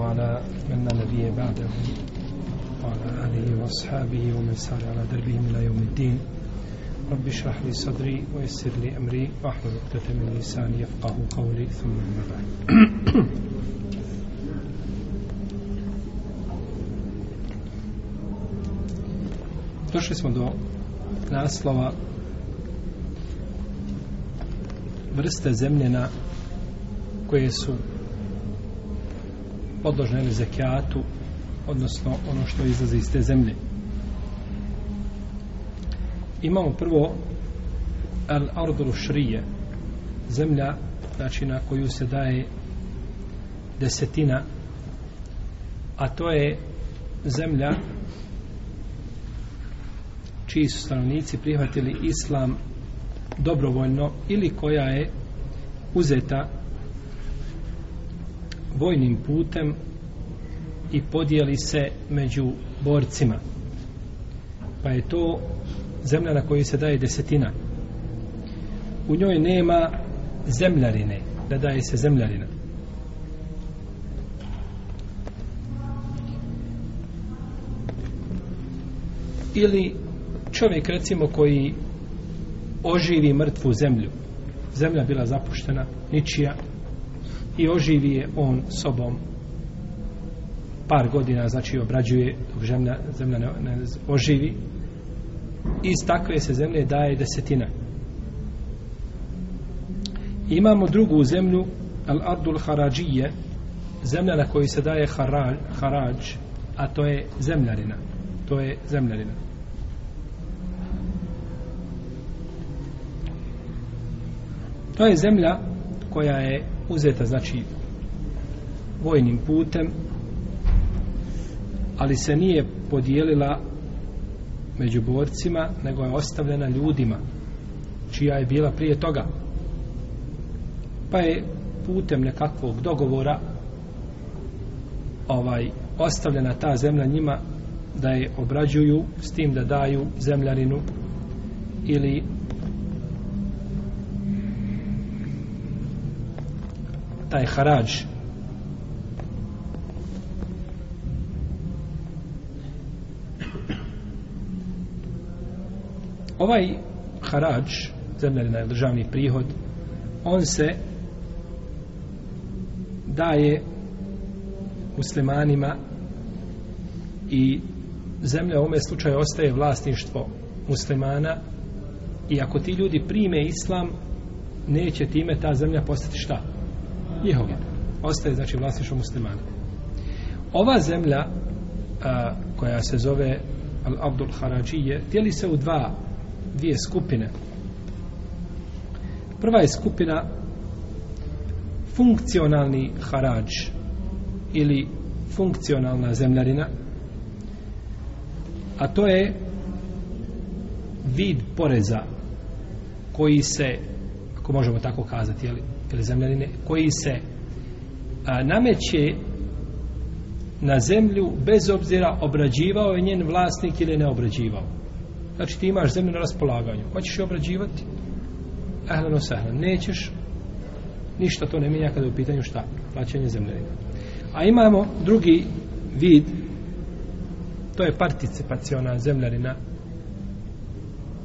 وعلى من نبي بعده وعلى آله وأصحابه ومن سار على دربهم إلى يوم الدين. رب اشرح لي صدري ويسر لي أمري واحلل عقدة من لساني يفقه قولي ثم أما بعد. Došli smo do naslova vrste zemljena koje su podložne ili zekijatu odnosno ono što izlazi iz te zemlje. Imamo prvo al arduru šrije zemlja znači na koju se daje desetina a to je zemlja čiji su stanovnici prihvatili islam dobrovoljno ili koja je uzeta vojnim putem i podijeli se među borcima. Pa je to zemlja na kojoj se daje desetina. U njoj nema zemljarine da daje se zemljarina. Ili čovjek recimo koji oživi mrtvu zemlju. Zemlja bila zapuštena ničija oživi je on sobom. Par godina znači obrađuje dok zemlja, zemlja ne, ne oživi. Iz takve se zemlje daje desetina. Imamo drugu zemlju al ardul harađije zemlja na kojoj se daje harađ, harađ a to je zemljarina. To je zemljarina. To je zemlja koja je uzeta, znači, vojnim putem, ali se nije podijelila među borcima, nego je ostavljena ljudima, čija je bila prije toga. Pa je putem nekakvog dogovora ovaj ostavljena ta zemlja njima da je obrađuju s tim da daju zemljarinu ili taj harađ ovaj harađ zemljena ili državni prihod on se daje muslimanima i zemlja u ovome slučaju ostaje vlasništvo muslimana i ako ti ljudi prime islam neće time ta zemlja postati šta? Njihov ostaje znači vlasništvo muslimana. Ova zemlja a, koja se zove Al Abdul Harađije dijeli se u dva dvije skupine. Prva je skupina funkcionalni harađ ili funkcionalna zemljarina a to je vid poreza koji se ako možemo tako kazati jeli, ili zemljanine koji se a, nameće na zemlju bez obzira obrađivao je njen vlasnik ili ne obrađivao. Znači ti imaš zemlju na raspolaganju. Hoćeš je obrađivati? Ehlano sehlan nećeš ništa to ne mijenja kada je u pitanju šta? Plaćanje zemljanina a imamo drugi vid to je participaciona zemljanina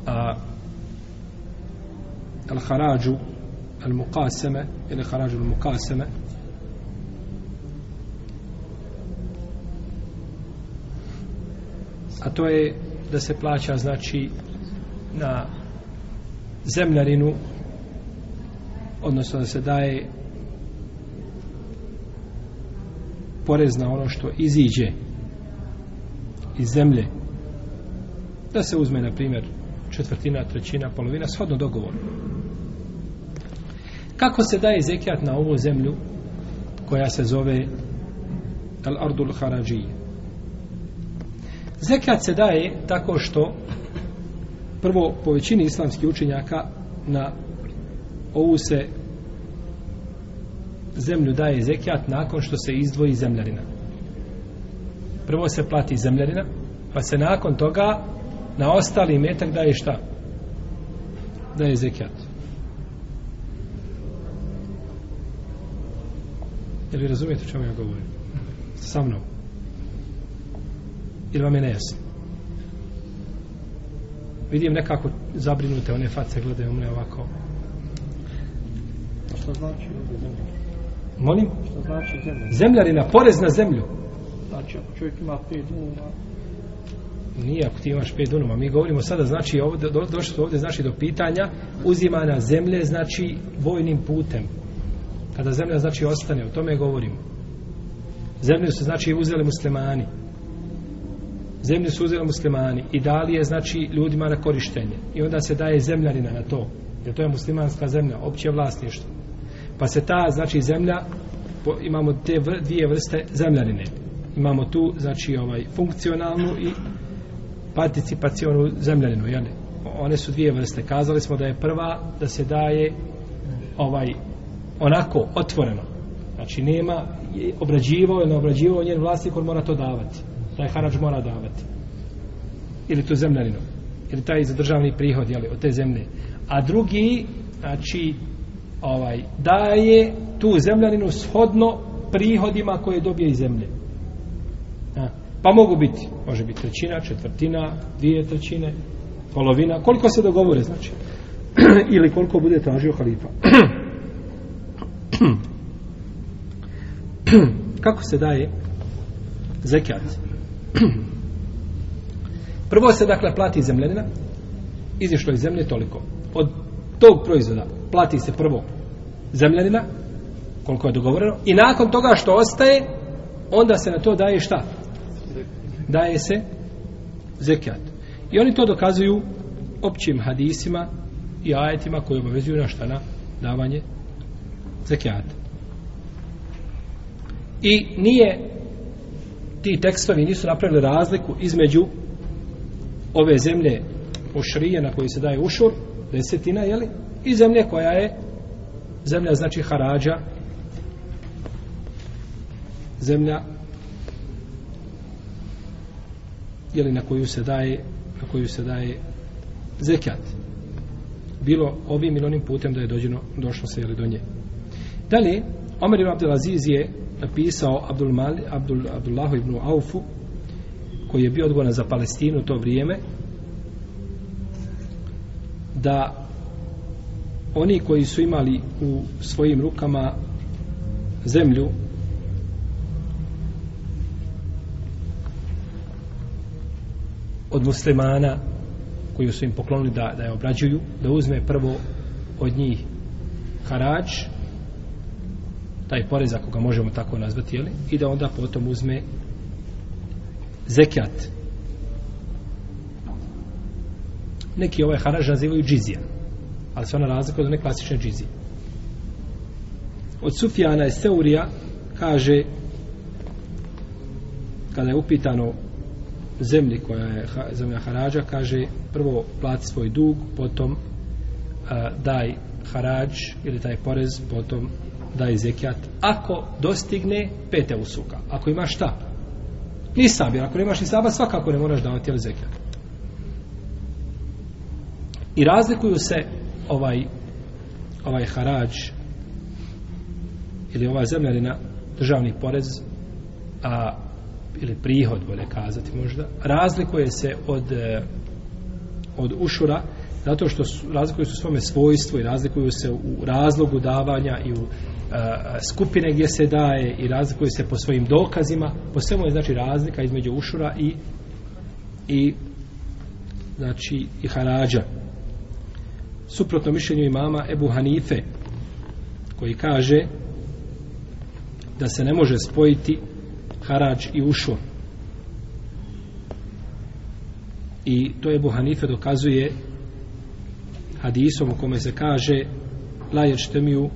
a al-harađu al-muqaseme ili harađu al-muqaseme a to je da se plaća znači na zemljarinu odnosno da se daje porez na ono što iziđe iz zemlje. Da se uzme na primjer četvrtina, trećina, polovina shodno dogovoru. Kako se daje zekijat na ovu zemlju koja se zove Al Ardul Harađije? Zekijat se daje tako što prvo po većini islamskih učenjaka na ovu se zemlju daje zekijat nakon što se izdvoji zemljarina. Prvo se plati zemljarina, pa se nakon toga na ostali metak daje šta? Daje zekijat. Jel vi razumijete čemu ja govorim? sa mnom? Ili vam je nejasno? Vidim nekako zabrinute one face, gledaju mne ovako. A što znači zemlja? Molim? Što znači zemlja? Zemljarina, porez na zemlju. Znači ako čovjek ima pet duma, Nije ako ti imaš pet dunuma. Mi govorimo sada, znači, ovdje, do, došli smo ovdje, znači, do pitanja uzimana zemlje, znači, vojnim putem. Kada zemlja, znači, ostane, o tome govorimo. Zemlju su, znači, uzeli muslimani. Zemlju su uzeli muslimani i dali je, znači, ljudima na korištenje. I onda se daje zemljarina na to. Jer to je muslimanska zemlja, opće vlasništvo. Pa se ta, znači, zemlja, imamo te dvije vrste zemljarine. Imamo tu, znači, ovaj, funkcionalnu i participacionu zemljarinu, jel? One su dvije vrste. Kazali smo da je prva da se daje ovaj onako otvoreno. Znači nema je obrađivao ili ne obrađivao njen vlasnik, on mora to davati. Taj harač mora davati. Ili tu zemljaninu. Ili taj za državni prihod, jeli, od te zemlje. A drugi, znači, ovaj, daje tu zemljaninu shodno prihodima koje dobije iz zemlje. A, Pa mogu biti, može biti trećina, četvrtina, dvije trećine, polovina, koliko se dogovore, znači. Ili koliko bude tražio halifa. Hmm. Kako se daje zekijat? Prvo se, dakle, plati zemljenina, izišlo iz zemlje toliko. Od tog proizvoda plati se prvo zemljenina, koliko je dogovoreno, i nakon toga što ostaje, onda se na to daje šta? daje se zekijat. I oni to dokazuju općim hadisima i ajetima koji obavezuju na šta na davanje zekijata. I nije ti tekstovi nisu napravili razliku između ove zemlje ušrije na koji se daje ušur, desetina, jeli, i zemlje koja je zemlja znači harađa zemlja jeli na koju se daje na koju se daje zekat bilo ovim ili onim putem da je dođeno, došlo se jeli do nje dalje Omer ibn Abdelaziz je napisao Abdul Mali, Abdul, Abdullahu ibn Aufu koji je bio odgovoran za Palestinu to vrijeme da oni koji su imali u svojim rukama zemlju od muslimana koji su im poklonili da, da je obrađuju, da uzme prvo od njih harač, taj porez, ako ga možemo tako nazvati, jeli, i da onda potom uzme zekijat. Neki ovaj haraž nazivaju džizija, ali se ona razlika od one klasične džizije. Od Sufijana je Seurija kaže kada je upitano zemlji koja je zemlja harađa kaže prvo plati svoj dug potom a, daj harađ ili taj porez potom daje zekijat ako dostigne pete usuka. Ako imaš šta? Nisam jer ako nemaš nisaba svakako ne moraš davati jel zekijat. I razlikuju se ovaj ovaj harađ ili ova zemljarina državni porez a ili prihod, bolje kazati možda, razlikuje se od e, od ušura zato što su, razlikuju se svome svojstvo i razlikuju se u razlogu davanja i u skupine gdje se daje i razlikuju se po svojim dokazima po svemu je znači razlika između ušura i i znači i harađa suprotno mišljenju imama Ebu Hanife koji kaže da se ne može spojiti harač i ušur. I to je Buhanife dokazuje hadisom u kome se kaže la ječtemiju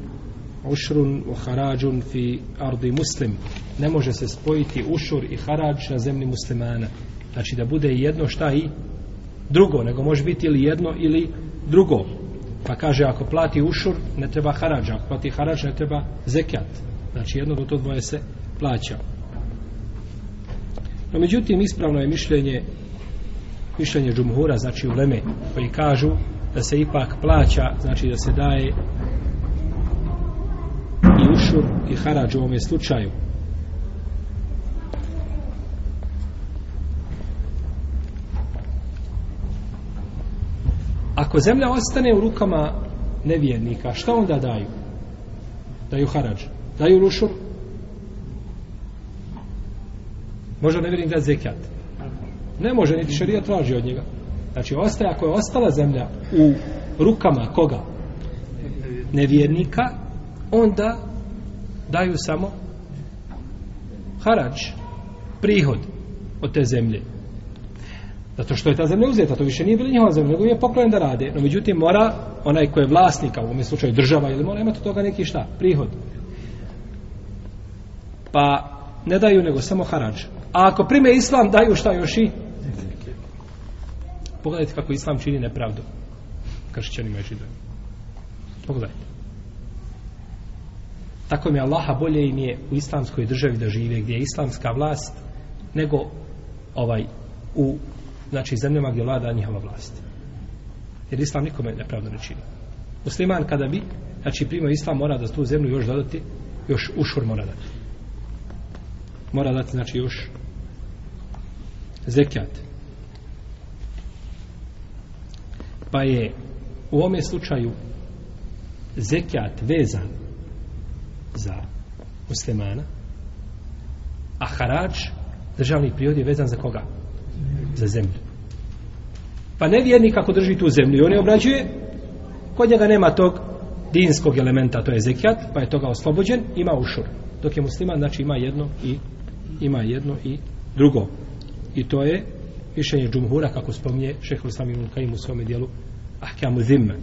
ušrun u harađun fi ardi muslim. Ne može se spojiti ušur i harađ na zemlji muslimana. Znači da bude jedno šta i drugo, nego može biti ili jedno ili drugo. Pa kaže ako plati ušur ne treba harađ, ako plati harađ ne treba zekat. Znači jedno do to dvoje se plaća. No međutim, ispravno je mišljenje mišljenje džumhura, znači uleme, koji kažu da se ipak plaća, znači da se daje kufur i harađ u ovome slučaju. Ako zemlja ostane u rukama nevjernika, šta onda daju? Daju harađ. Daju lušur. Može nevjernik da zekijat. Ne može, niti šarija traži od njega. Znači, ostaje, ako je ostala zemlja u rukama koga? Nevjernika, onda daju samo harač, prihod od te zemlje. Zato što je ta zemlja uzeta, to više nije bila njihova zemlja, nego je poklon da rade. No, međutim, mora onaj ko je vlasnika, u ovom slučaju država, ili mora imati od toga neki šta, prihod. Pa ne daju nego samo harač. A ako prime islam, daju šta još i? Pogledajte kako islam čini nepravdu kršćanima i židovima. Pogledajte. Tako mi Allaha bolje im je u islamskoj državi da žive gdje je islamska vlast nego ovaj u znači zemljama gdje vlada njihova vlast. Jer islam nikome nepravdu ne čini. Musliman kada bi znači primio islam mora da tu zemlju još dodati još ušur mora dati. Mora dati znači još zekijat. Pa je u ovome slučaju zekijat vezan za muslimana, a harač, državni prihod je vezan za koga? Za zemlju. Pa nevjernik ako drži tu zemlju i on je obrađuje, kod njega nema tog dinskog elementa, to je zekijat, pa je toga oslobođen, ima ušur. Dok je musliman, znači ima jedno i ima jedno i drugo. I to je mišljenje džumhura, kako spominje šehr Islam ibn Kajim u svome dijelu Ahkamu Zimme.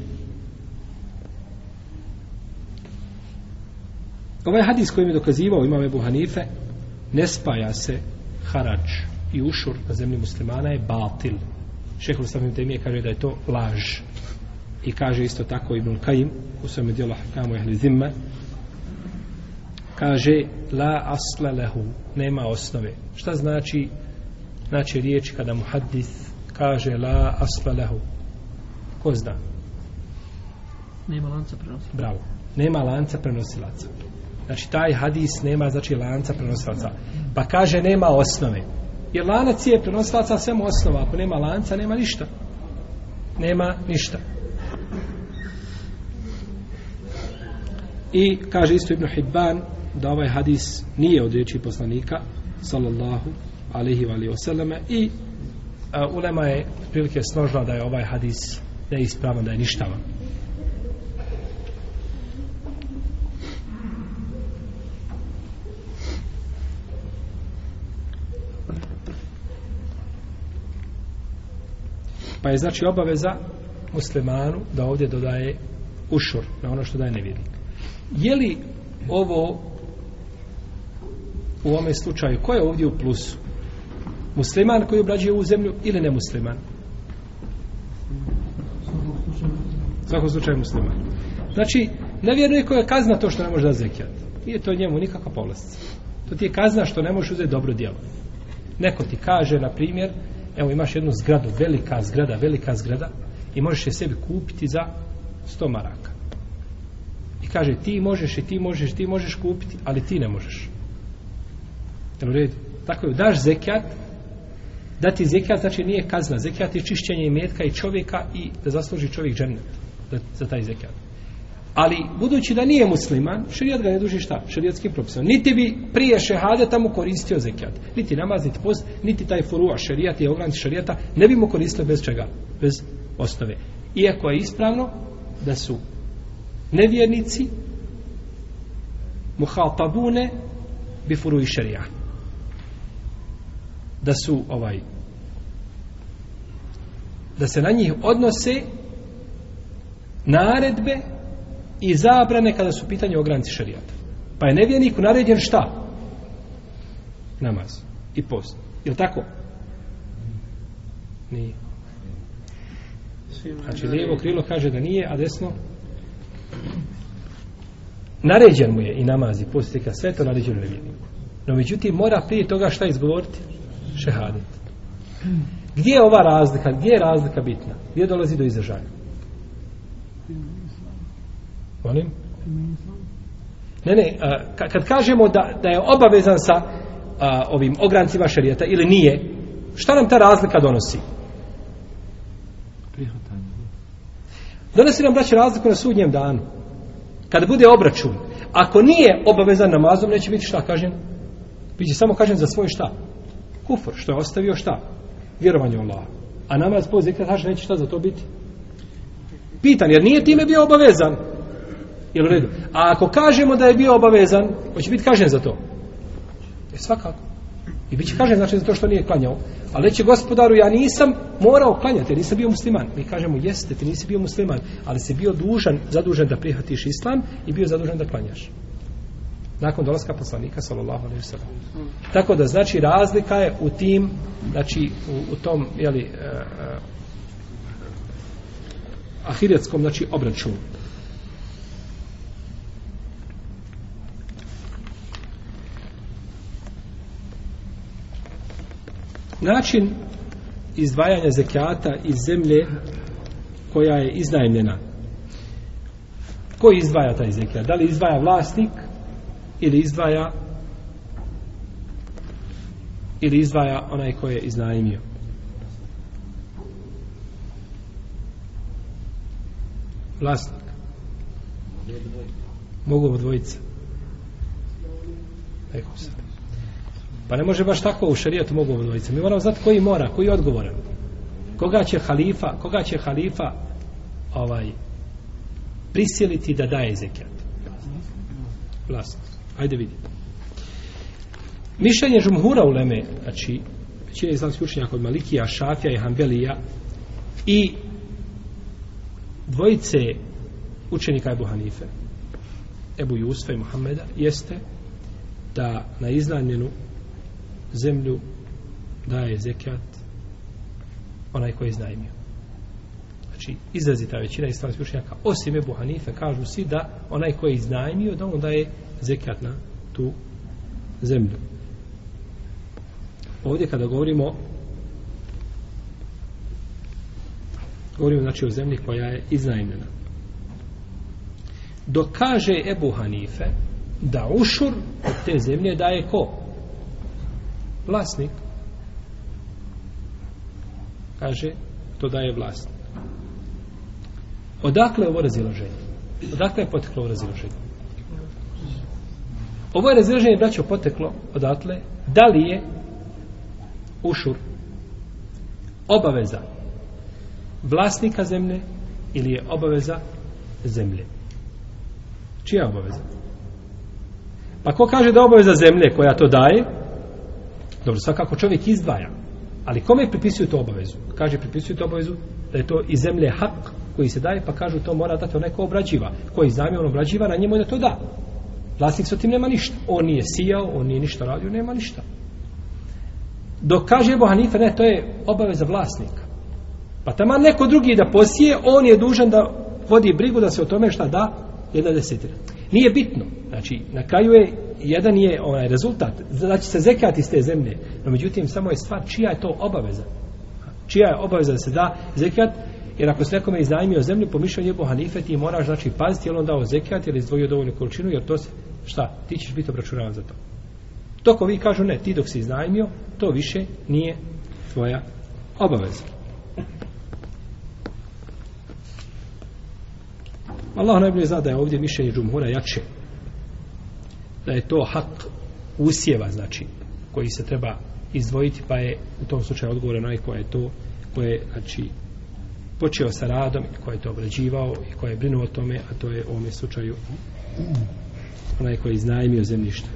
Ovaj hadis kojim je dokazivao imam Ebu Hanife, ne spaja se harač i ušur na zemlji muslimana je batil. Šehr ibn Kajim kaže da je to laž. I kaže isto tako Ibn Kajim u svome dijelu Ahkamu Ehli Zimme, kaže la asla lehu nema osnove šta znači znači riječ kada mu hadis kaže la asla lehu ko zna Nema lanca prenosilaca. bravo nema lanca prenosilaca znači taj hadis nema znači lanca prenosilaca. Pa kaže nema osnove. Jer lanac je prenosilaca svemu osnova. Ako nema lanca nema ništa. Nema ništa. I kaže isto Ibn Hibban da ovaj hadis nije od riječi poslanika sallallahu alaihi wa alihi i a, ulema je prilike složila da je ovaj hadis neispravan, da je ništavan. Pa je znači obaveza muslimanu da ovdje dodaje ušur na ono što daje nevjernik. Je li ovo u ovome slučaju, ko je ovdje u plusu? Musliman koji obrađuje ovu zemlju ili nemusliman? U svakom slučaju musliman. Znači, nevjernik koja je kazna to što ne može da zekijat. Nije to njemu nikakva povlastica. To ti je kazna što ne možeš uzeti dobro djelo. Neko ti kaže, na primjer, evo imaš jednu zgradu, velika zgrada, velika zgrada i možeš je sebi kupiti za 100 maraka. I kaže, ti možeš i ti možeš, ti možeš kupiti, ali ti ne možeš. Jel u redu? Tako je, daš zekijat, dati zekijat znači nije kazna. Zekijat je čišćenje imetka i čovjeka i da zasluži čovjek džennet za, za taj zekijat. Ali, budući da nije musliman, šerijat ga ne duži šta? Šerijatskim propisom. Niti bi prije šehadeta mu koristio zekijat. Niti namaz, niti post, niti taj furua šerijat i ogranci šerijata ne bi mu koristio bez čega? Bez osnove. Iako je ispravno da su nevjernici muhatabune bi furu i šerijat da su ovaj da se na njih odnose naredbe i zabrane kada su pitanje o granici šarijata. Pa je nevjerniku naređen šta? Namaz i post. Je tako? Nije. Znači, lijevo krilo kaže da nije, a desno naređen mu je i namaz i post, i sve to naređeno nevjerniku. No, međutim, mora prije toga šta izgovoriti? šehadet. Gdje je ova razlika? Gdje je razlika bitna? Gdje dolazi do izražaja? Molim? Ne, ne, a, kad kažemo da, da je obavezan sa a, ovim ograncima šarijeta ili nije, šta nam ta razlika donosi? Prihvatanje. Donosi nam braće razliku na sudnjem danu. Kad bude obračun, ako nije obavezan namazom, neće biti šta kažen? Biće samo kažen za svoj šta? Kufr, što je ostavio šta? Vjerovanje u Allah. A namaz po zikra neće šta za to biti? Pitan, jer nije time bio obavezan. Jel u redu? A ako kažemo da je bio obavezan, hoće biti kažen za to? E svakako. I bit će kažen znači za to što nije klanjao. Ali reći gospodaru, ja nisam morao klanjati, jer nisam bio musliman. Mi kažemo, jeste, ti nisi bio musliman, ali si bio dužan, zadužen da prihvatiš islam i bio zadužen da klanjaš. Nakon dolaska poslanika, sallallahu alaihi sallam. Tako da, znači, razlika je u tim, znači, u, u tom, jeli, e, e, uh, uh, ahiretskom, znači, obračunu. Način izdvajanja zekijata iz zemlje koja je iznajmljena. Ko izdvaja taj zekijat? Da li izdvaja vlasnik ili izdvaja ili izdvaja onaj ko je iznajmio? Vlasnik. Mogu odvojica Eko sad. Pa ne može baš tako u šarijetu mogu dvojice. Mi moramo znati koji mora, koji je odgovoran. Koga će halifa, koga će halifa ovaj prisiliti da daje zekijat? Vlasnik. Ajde vidite. Mišljenje žumhura u Leme, znači, većina islamskih učenjaka od Malikija, Šafija i Hanbelija i dvojice učenika Ebu Hanife, Ebu Jusfa i Muhammeda, jeste da na iznajmljenu zemlju daje zekat onaj koji je iznajmio. Znači, izrazi ta većina islamskih učenjaka, osim Ebu Hanife, kažu svi da onaj koji je iznajmio, da on daje zekat na tu zemlju. Ovdje kada govorimo govorimo znači o zemlji koja je iznajmljena. Dokaže Ebu Hanife da ušur od te zemlje daje ko? Vlasnik. Kaže to daje vlasnik. Odakle je ovo raziloženje odakle je poteklo ovo raziloženje ovo je raziloženje braćo poteklo odatle. Da li je ušur obaveza vlasnika zemlje ili je obaveza zemlje? Čija obaveza? Pa ko kaže da obaveza zemlje koja to daje? Dobro, svakako čovjek izdvaja. Ali kome pripisuju to obavezu? Kaže, pripisuju to obavezu da je to iz zemlje hak koji se daje, pa kažu to mora dati onaj ko obrađiva. Koji znamo on obrađiva, na njemu je da to da. Vlasnik sa tim nema ništa. On nije sijao, on nije ništa radio, nema ništa. Dok kaže Ebu Hanife, ne, to je obaveza vlasnika. Pa tamo neko drugi da posije, on je dužan da vodi brigu da se o tome šta da, jedna desetina. Nije bitno. Znači, na kraju je jedan je onaj rezultat, znači se zekat iz te zemlje, no međutim samo je stvar čija je to obaveza. Čija je obaveza da se da zekat, jer ako se nekome iznajmio zemlju, po mišljenju Ebu Hanife, ti moraš znači paziti je li on dao zekat ili izdvojio dovoljnu količinu, jer to se, šta, ti ćeš biti obračunavan za to. Toko vi kažu ne, ti dok si iznajmio, to više nije tvoja obaveza. Allah najbolje zna da je ovdje mišljenje džumhura jače da je to hak usjeva, znači, koji se treba izdvojiti, pa je u tom slučaju odgovor onaj ko je to, koje je, znači, počeo sa radom, ko je to obrađivao i ko je brinuo o tome, a to je u ovom slučaju onaj koji je iznajmio zemljište.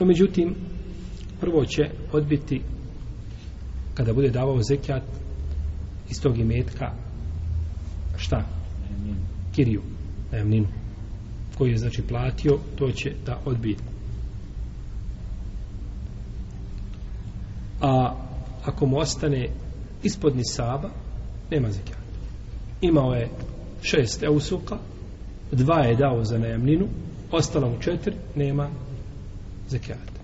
No, međutim, prvo će odbiti kada bude davao zekijat iz tog imetka šta? kiriju, najemninu, koji je znači platio, to će da odbije. A ako mu ostane ispod nisaba, nema zekijata. Imao je šest eusuka, dva je dao za najemninu, ostalo mu četiri, nema zekijata.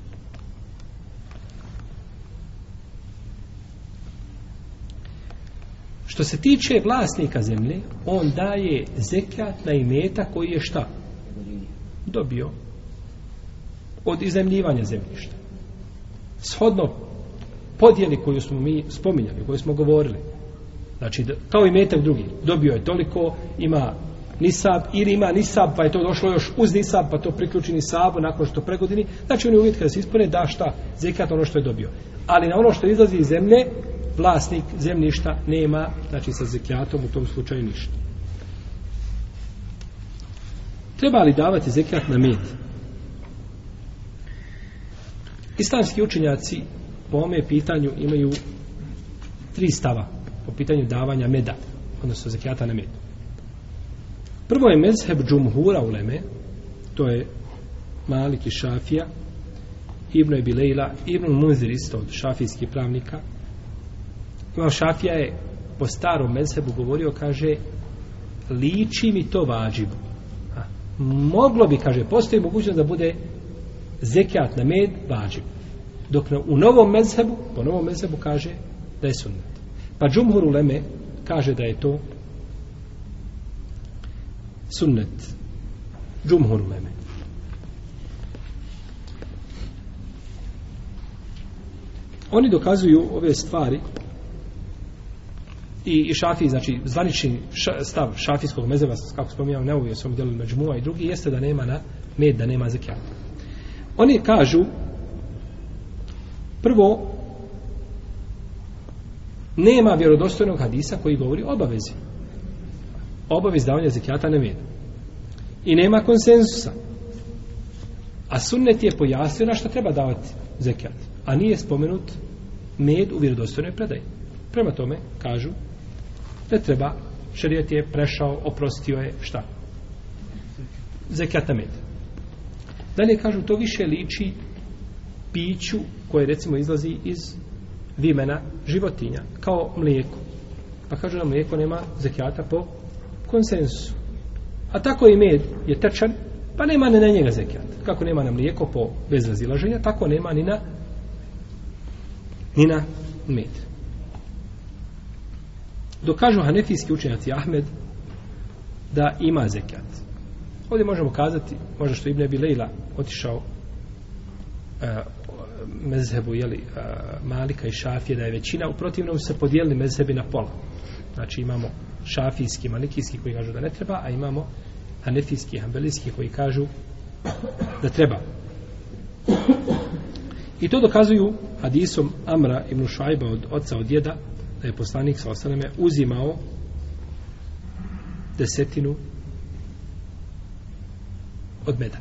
Što se tiče vlasnika zemlje, on daje zekat na imeta koji je šta? Dobio od izemljivanja zemljišta. Shodno podjeli koju smo mi spominjali, koju smo govorili. Znači, kao imetak drugi. Dobio je toliko, ima nisab, ili ima nisab, pa je to došlo još uz nisab, pa to priključi nisabu nakon što pregodini. Znači, on je uvijek kada se ispune, da šta, zekat ono što je dobio. Ali na ono što izlazi iz zemlje, vlasnik zemljišta nema, znači sa zekijatom u tom slučaju ništa. Treba li davati zekijat na med? Islamski učenjaci po ome pitanju imaju tri stava po pitanju davanja meda, odnosno zekijata na med. Prvo je mezheb džumhura uleme, to je Malik i Šafija, Ibn Ebilejla, Ibn Munzir isto od šafijskih pravnika. Imam Šafija je po starom mezhebu govorio, kaže, liči mi to vađibu. A, Moglo bi, kaže, postoji mogućnost da bude zekijat na med vađib. Dok na, u novom mezhebu, po novom mezhebu kaže da je sunnet. Pa džumhur uleme kaže da je to sunnet. Džumhur uleme. Oni dokazuju ove stvari i, i šafi, znači zvanični ša, stav šafijskog mezeva, kako spominjao, ne uvijek svom vidjeli međmua i drugi, jeste da nema na med, da nema zekijata. Oni kažu prvo nema vjerodostojnog hadisa koji govori o obavezi. Obavez davanja zekijata na med. I nema konsensusa. A sunnet je pojasnio na što treba davati zekijat. A nije spomenut med u vjerodostojnoj predaji. Prema tome, kažu, Ne treba, šarijet je prešao, oprostio je, šta? Zekijata meta. Dalje kažu, to više liči piću koje recimo izlazi iz vimena životinja, kao mlijeko. Pa kažu da mlijeko nema zekijata po konsensusu. A tako i med je tečan, pa nema ni na njega zekijat. Kako nema na mlijeko po bez razilaženja, tako nema ni na ni na med. Dok kažu hanefijski učenjaci Ahmed da ima zekijat. Ovdje možemo kazati, možda što Ibn Abi Lejla otišao uh, mezhebu jeli, uh, Malika i Šafije da je većina, u protivnom se podijelili mezhebi na pola. Znači imamo šafijski, malikijski koji kažu da ne treba, a imamo hanefijski, hambelijski koji kažu da treba. I to dokazuju hadisom Amra ibn Šajba od oca od djeda da je poslanik sa osaname uzimao desetinu od meda.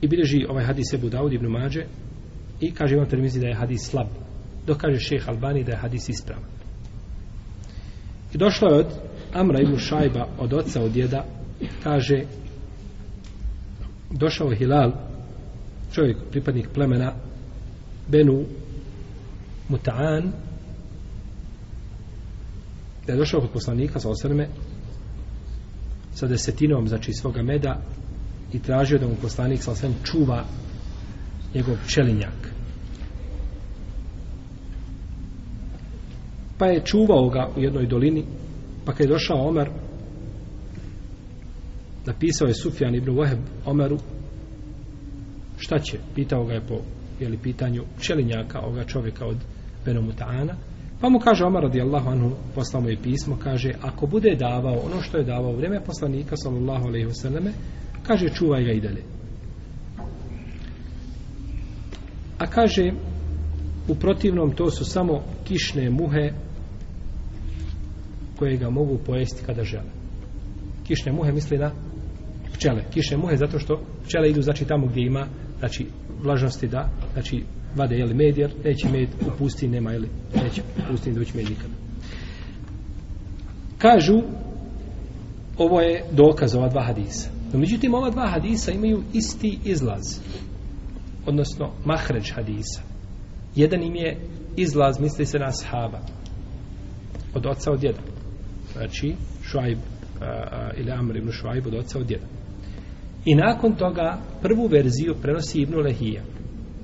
I bileži ovaj hadis Ebu Daud ibn Mađe i kaže imam termizi da je hadis slab. Dok kaže šeheh Albani da je hadis ispravan. I došlo je od Amra ibn Šajba od oca od djeda kaže došao je Hilal čovjek pripadnik plemena Benu Muta'an da je došao kod poslanika sa osrme sa desetinom znači svoga meda i tražio da mu poslanik sa osrme čuva njegov pčelinjak. Pa je čuvao ga u jednoj dolini pa kad je došao Omer napisao je Sufjan ibn Waheb Omeru šta će? Pitao ga je po jeli, pitanju pčelinjaka ovoga čovjeka od Benomutana pa mu kaže Omar radijallahu anhu poslao mu je pismo kaže ako bude davao ono što je davao u vrijeme poslanika sallallahu alaihi wasallame kaže čuvaj ga i dalje. A kaže u protivnom to su samo kišne muhe koje ga mogu pojesti kada žele. Kišne muhe misli na pčele. Kišne muhe zato što pčele idu znači tamo gdje ima znači vlažnosti da znači vade jeli med jer neće med u pustinji nema jeli neće u pustinji doći med nikada. Kažu ovo je dokaz ova dva hadisa. No međutim ova dva hadisa imaju isti izlaz odnosno mahređ hadisa. Jedan im je izlaz misli se na sahaba od oca od djeda. Znači Šuajb ili Amr ibn Šuajb od oca od djeda i nakon toga prvu verziju prenosi Ibnu Lehija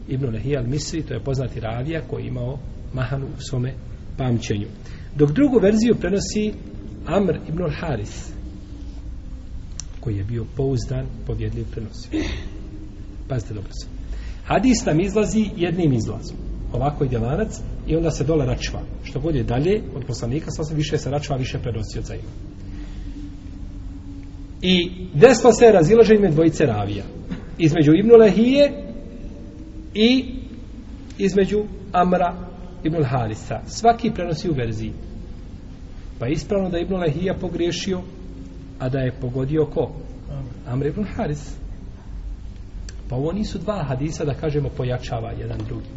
Ibnu Lehija al-Misri to je poznati ravija koji je imao mahanu u svome pamćenju dok drugu verziju prenosi Amr ibn al-Haris koji je bio pouzdan povjedljiv prenosi pazite dobro se Hadis nam izlazi jednim izlazom. Ovako ide lanac i onda se dole račva. Što god je dalje od poslanika, sasvim više se račva, više prenosioca ima. I desilo se razilaženje dvojice ravija. Između Ibnu Lehije i između Amra Ibn Harisa. Svaki prenosi u verziji. Pa je ispravno da je Ibn Lehija pogriješio, a da je pogodio ko? Amr Ibn Haris. Pa ovo nisu dva hadisa da kažemo pojačava jedan drugi.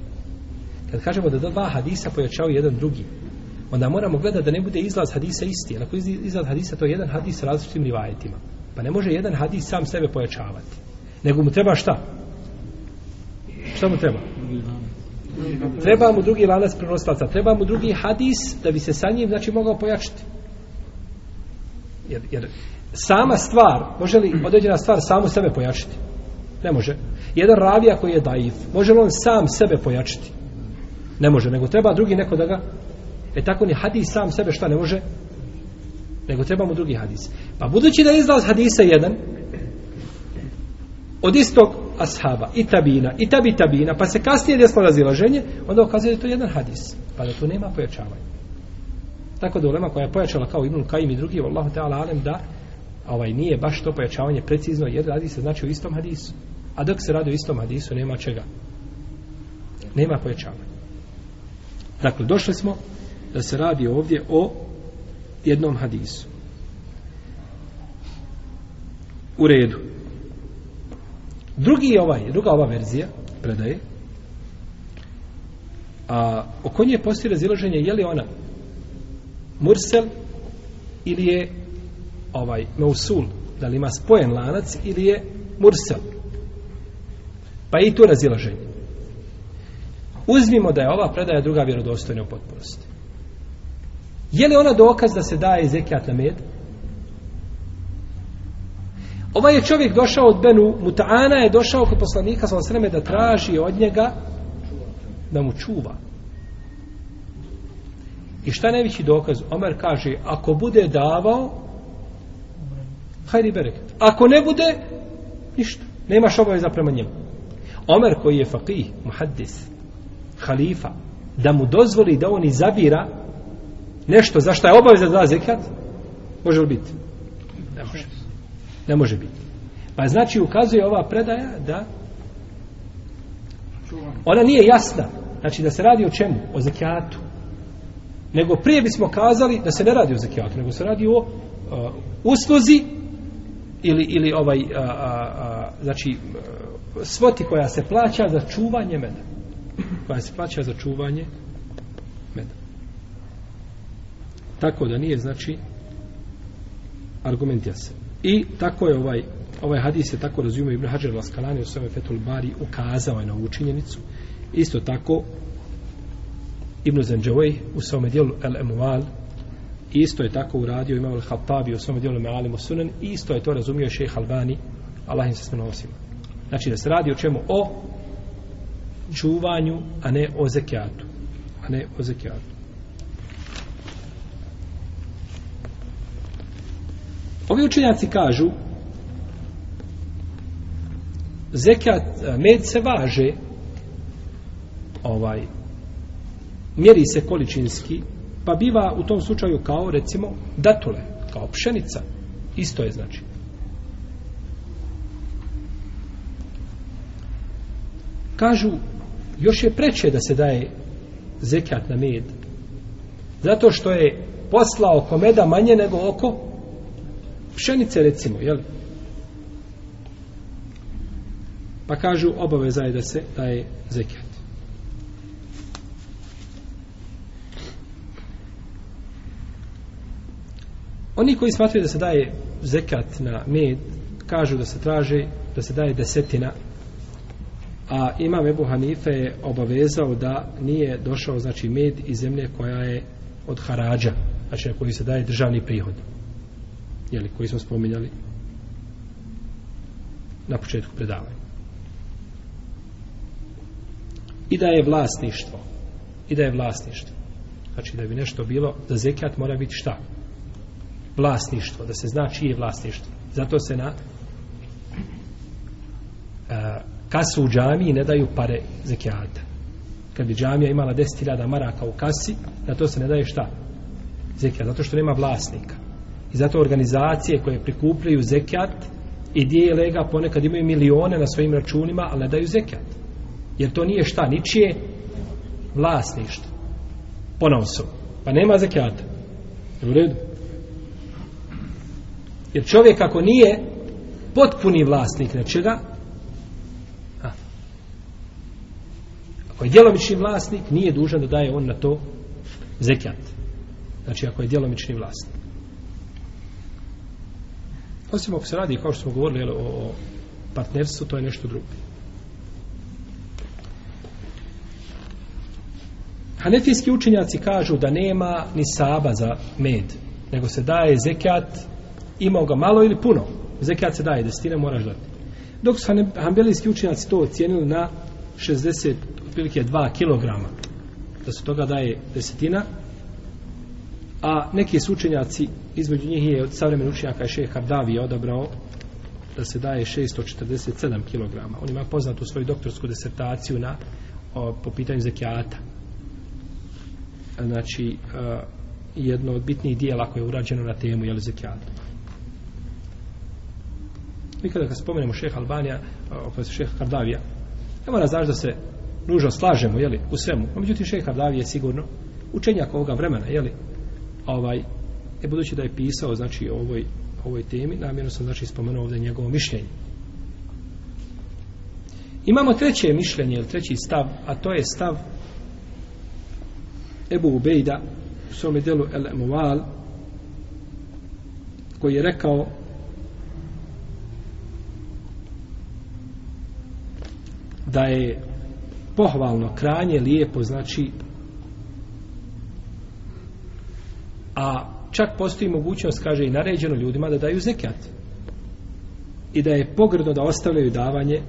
Kad kažemo da dva hadisa pojačavaju jedan drugi, onda moramo gledati da ne bude izlaz hadisa isti. Jer ako je izlaz hadisa, to je jedan hadis s različitim rivajetima. Pa ne može jedan hadis sam sebe pojačavati. Nego mu treba šta? Šta mu treba? Treba mu drugi lanac prenosilaca. Treba mu drugi hadis da bi se sa njim znači mogao pojačati. Jer, jer sama stvar, može li određena stvar samu sebe pojačati? Ne može. Jedan ravija koji je daif, može li on sam sebe pojačati? Ne može, nego treba drugi neko da ga... E tako ni hadis sam sebe šta ne može? Nego trebamo drugi hadis. Pa budući da je izlaz hadisa jedan, od istog ashaba, i tabina, i tabi tabina, pa se kasnije desno razilaženje, onda ukazuje da je to jedan hadis. Pa da tu nema pojačavanja. Tako da ulema koja je pojačala kao Ibnul Kajim i drugi, Allahu Teala Alem, da ovaj nije baš to pojačavanje precizno, jer radi se znači u istom hadisu. A dok se radi u istom hadisu, nema čega. Nema pojačavanja. Dakle, došli smo da se radi ovdje o jednom hadisu. U redu. Drugi je ovaj, druga ova verzija predaje. A oko nje postoji razilaženje je li ona mursel ili je ovaj mausul, da li ima spojen lanac ili je mursel. Pa i to razilaženje. Uzmimo da je ova predaja druga vjerodostojna u potpunosti. Je li ona dokaz da se daje zekijat na med? Ovaj je čovjek došao od Benu Muta'ana, je došao kod poslanika sa osreme da traži od njega da mu čuva. I šta je najveći dokaz? Omer kaže, ako bude davao, hajri bereket. Ako ne bude, ništa. Nemaš obaveza prema njemu. Omer koji je faqih, muhaddis, halifa, da mu dozvoli da on izabira nešto za što je obaveza da zekat, može li biti? Ne može. Ne može biti. Pa znači ukazuje ova predaja da ona nije jasna. Znači da se radi o čemu? O zekijatu. Nego prije bismo kazali da se ne radi o zekijatu, nego se radi o uh, usluzi ili, ili ovaj uh, uh, uh, znači uh, svoti koja se plaća za čuvanje meda. Koja se plaća za čuvanje meda. Tako da nije znači argument jasen. I tako je ovaj ovaj hadis je tako razumio Ibn Hajar Laskalani u svome Fetul Bari ukazao je na ovu činjenicu. Isto tako Ibn Zanđavoj u svome dijelu Al-Emual isto je tako uradio imao Al-Khattabi u svome dijelu Me'alimu Sunan isto je to razumio šejh Albani Allah im se smeno osima. Znači da se radi o čemu? O čuvanju, a ne o zekijatu. A ne o zekijatu. Ovi učenjaci kažu zekat, eh, med se važe ovaj mjeri se količinski pa biva u tom slučaju kao recimo datule, kao pšenica. Isto je znači. Kažu još je preče da se daje zekat na med zato što je posla oko meda manje nego oko pšenice recimo, jel? Pa kažu obaveza je da se daje zekat. Oni koji smatruju da se daje zekat na med, kažu da se traži da se daje desetina a imam Ebu Hanife je obavezao da nije došao znači med iz zemlje koja je od harađa znači na koji se daje državni prihod jeli, koji smo spominjali na početku predavanja i da je vlasništvo i da je vlasništvo znači da bi nešto bilo da zekat mora biti šta vlasništvo da se zna čije je vlasništvo zato se na uh, kasu u džamiji ne daju pare zekijata. Kad bi džamija imala 10.000 maraka u kasi, na to se ne daje šta? Zekijat, zato što nema vlasnika. I zato organizacije koje prikupljaju zekijat i dijele ga ponekad imaju milione na svojim računima, ali ne daju zekijat. Jer to nije šta, ničije vlasništvo. Ponovsom. Pa nema zekijata. Je u redu? Jer čovjek ako nije potpuni vlasnik nečega, a, ako je djelomični vlasnik, nije dužan da daje on na to zekijat. Znači ako je djelomični vlasnik. Osim ako se radi, kao što smo govorili jel, o, partnerstvu, to je nešto drugo. Hanefijski učenjaci kažu da nema ni saba za med, nego se daje zekijat, imao ga malo ili puno. Zekijat se daje, desetine moraš dati. Dok su hanbelijski učenjaci to ocijenili na 60, otprilike 2 kilograma, da se toga daje desetina, a neki su učenjaci, između njih je od savremen učenjaka je šeh Hardavi odabrao da se daje 647 kg. On ima poznatu svoju doktorsku desertaciju na, o, po pitanju zekijata. Znači uh, jedno od bitnijih dijela koje je urađeno na temu je zekijata mi kada kad spomenemo šeha Albanija opet šeha Kardavija ne mora znaš da se nužno slažemo jeli, u svemu. No, međutim šeha Kardavija je sigurno učenjak ovoga vremena jeli, ovaj, E budući da je pisao znači o ovoj, ovoj temi namjerno sam znači spomenuo ovdje njegovo mišljenje. Imamo treće mišljenje ili treći stav a to je stav Ebu Ubejda u svome delu El Emuval koji je rekao da je pohvalno kranje lijepo znači a čak postoji mogućnost kaže i naređeno ljudima da daju zekijat i da je pogrdno da ostavljaju davanje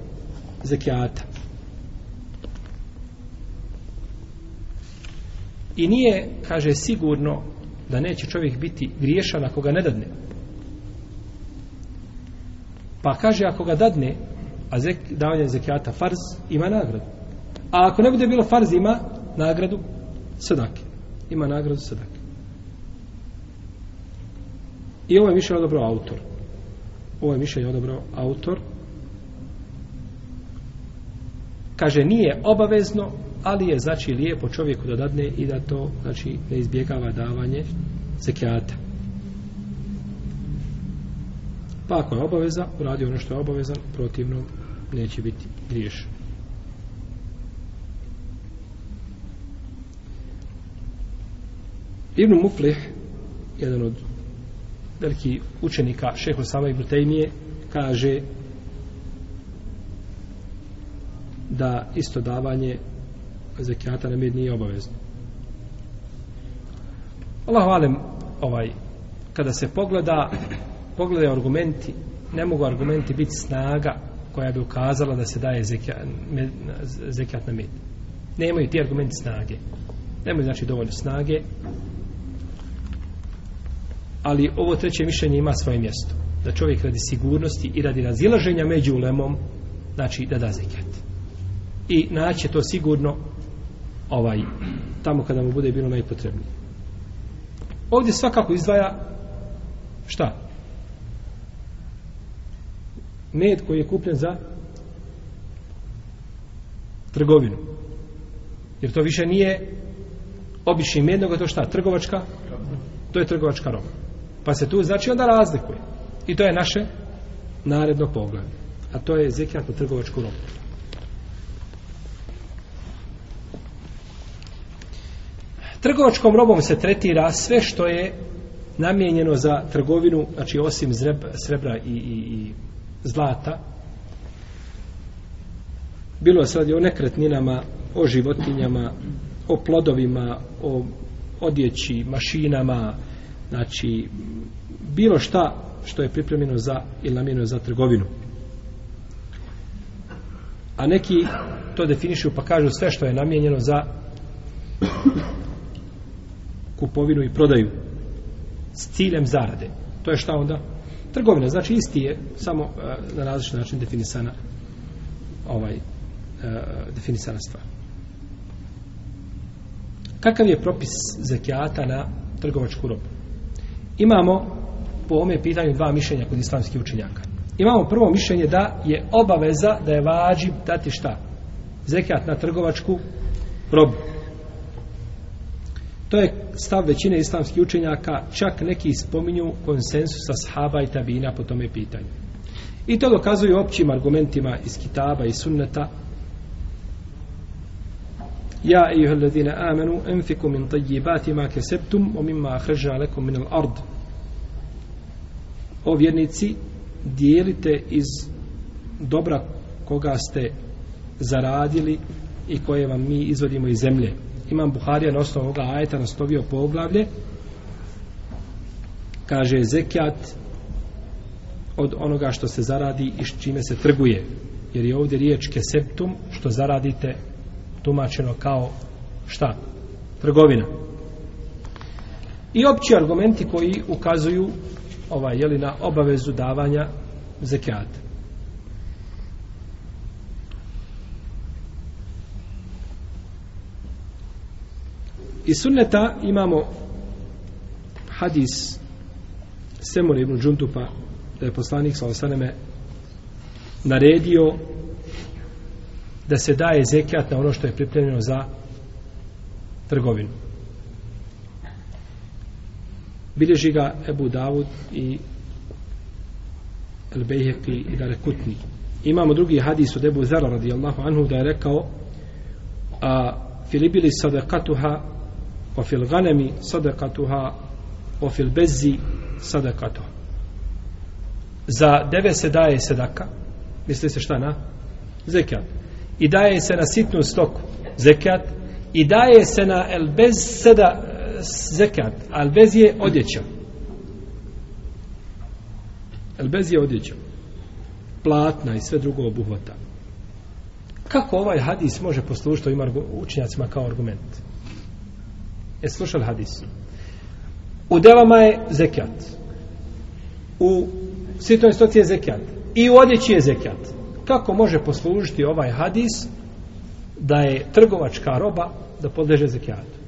zekijata I nije, kaže, sigurno da neće čovjek biti griješan ako ga ne dadne. Pa kaže, ako ga dadne, a zek, davanje zekijata farz, ima nagradu. A ako ne bude bilo farz, ima nagradu sadake. Ima nagradu sadake. I ovaj ovo je mišljenje odobrao autor. Ovaj ovo je mišljenje odobrao autor. Kaže, nije obavezno ali je znači lijepo čovjeku da dadne i da to znači ne izbjegava davanje zekijata. Pa ako je obaveza, uradi ono što je obavezan, protivno neće biti griješ. Ibn Muflih, jedan od veliki učenika šeho Sava i Tejmije, kaže da isto davanje zekijata na med nije obavezno. Allahu alem, ovaj, kada se pogleda, pogledaju argumenti, ne mogu argumenti biti snaga koja bi ukazala da se daje zekijat, zekijat na med. Nemaju ti argumenti snage. Nemaju znači dovoljno snage. Ali ovo treće mišljenje ima svoje mjesto. Da čovjek radi sigurnosti i radi razilaženja među ulemom, znači da da zekat I naće to sigurno ovaj tamo kada mu bude bilo najpotrebnije. Ovdje svakako izdvaja šta? Med koji je kupljen za trgovinu. Jer to više nije obični med, nego to šta? Trgovačka? To je trgovačka roba. Pa se tu znači onda razlikuje. I to je naše naredno pogled. A to je zekijat na trgovačku robu. Trgovačkom robom se tretira sve što je namijenjeno za trgovinu, znači osim zreb, srebra i, i, i zlata. Bilo se radi o nekretninama, o životinjama, o plodovima, o odjeći, mašinama, znači bilo šta što je pripremljeno za ili namijenjeno za trgovinu. A neki to definišu pa kažu sve što je namijenjeno za kupovinu i prodaju s ciljem zarade. To je šta onda? Trgovina, znači isti je, samo uh, na različit način definisana ovaj e, definisana stvar. Kakav je propis zekijata na trgovačku robu? Imamo po ome pitanju dva mišljenja kod islamskih učenjaka. Imamo prvo mišljenje da je obaveza da je vađi dati šta? Zekijat na trgovačku robu. To je stav većine islamskih učenjaka, čak neki spominju konsensus sahaba i tabina po tome pitanju. I to dokazuju općim argumentima iz kitaba i sunneta. Ja, أيها الذين آمنوا enfiku من طيبات ما كسبتم o أخرجنا لكم من الأرض. O vjernici, dijelite iz dobra koga ste zaradili i koje vam mi izvodimo iz zemlje. Imam Buharija na osnovu ovoga ajeta nastovio poglavlje kaže zekijat od onoga što se zaradi i s čime se trguje jer je ovdje riječ keseptum što zaradite tumačeno kao šta? Trgovina. I opći argumenti koji ukazuju ovaj, jeli, na obavezu davanja zekijata. Iz sunneta imamo hadis Semur ibn Džuntupa da je poslanik sa osaneme naredio da se daje zekijat na ono što je pripremljeno za trgovinu. Bileži ga Ebu Davud i El Bejheki i Darekutni. Imamo drugi hadis od Ebu Zara radijallahu anhu da je rekao a filibili sadakatuha o filganemi sadakatuha o filbezi sadakatuha. Za deve se daje sedaka. Misli se šta na? Zekijat i daje se na sitnu stoku zekat i daje se na el bez seda eh, zekat al bez je odjeća el bez je odjeća platna i sve drugo obuhvata kako ovaj hadis može poslužiti ovim učenjacima kao argument Je slušali hadis. U devama je zekat. U sitnoj stoci je zekat. I u odjeći je zekat. Kako može poslužiti ovaj hadis da je trgovačka roba da podleže zekijatu?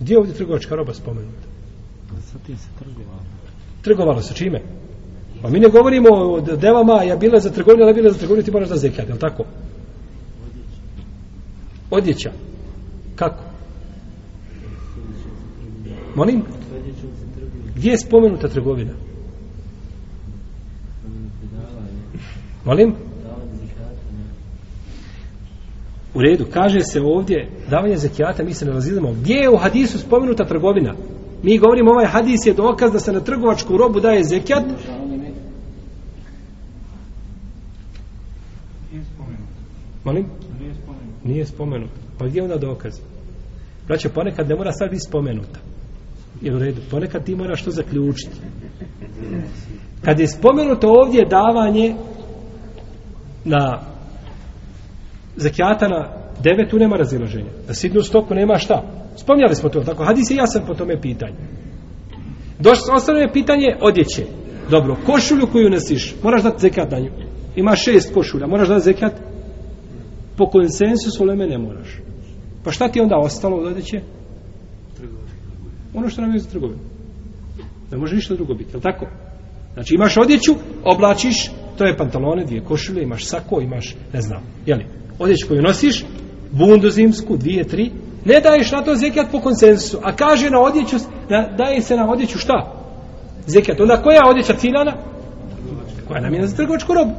Gdje je ovdje trgovačka roba spomenuta? Sa tim se trgovalo. Trgovalo se čime? Pa mi ne govorimo o devama, ja bila za trgovinu, ali bila za trgovinu, ti moraš da zekijat, je li tako? odjeća. Kako? Molim? Gdje je spomenuta trgovina? Molim? U redu, kaže se ovdje davanje zekijata, mi se ne razilimo. Gdje je u hadisu spomenuta trgovina? Mi govorimo ovaj hadis je dokaz da se na trgovačku robu daje zekijat. Molim? Nije spomenut. Pa gdje je onda dokaz? Braće, ponekad ne mora sad biti spomenuta. Jer u redu, ponekad ti moraš to zaključiti. Kad je spomenuto ovdje davanje na zakijata na devetu nema razilaženja. Na sidnu stoku nema šta. Spomnjali smo to, tako hadis je jasan po tome pitanju. Došlo, ostalo je pitanje odjeće. Dobro, košulju koju nosiš, moraš dati zekat na nju. Ima šest košulja, moraš dati zekat po konsensusu leme ne moraš. Pa šta ti onda ostalo od odjeće? Ono što nam je za trgovinu. Ne može ništa drugo biti, je li tako? Znači imaš odjeću, oblačiš, to je pantalone, dvije košulje, imaš sako, imaš, ne znam, jeli, odjeću koju nosiš, bundu zimsku, dvije, tri, ne daješ na to zekijat po konsensusu, a kaže na odjeću, na, daje se na odjeću šta? Zekijat. Onda koja je odjeća ciljana? Koja nam je za trgovačku robu?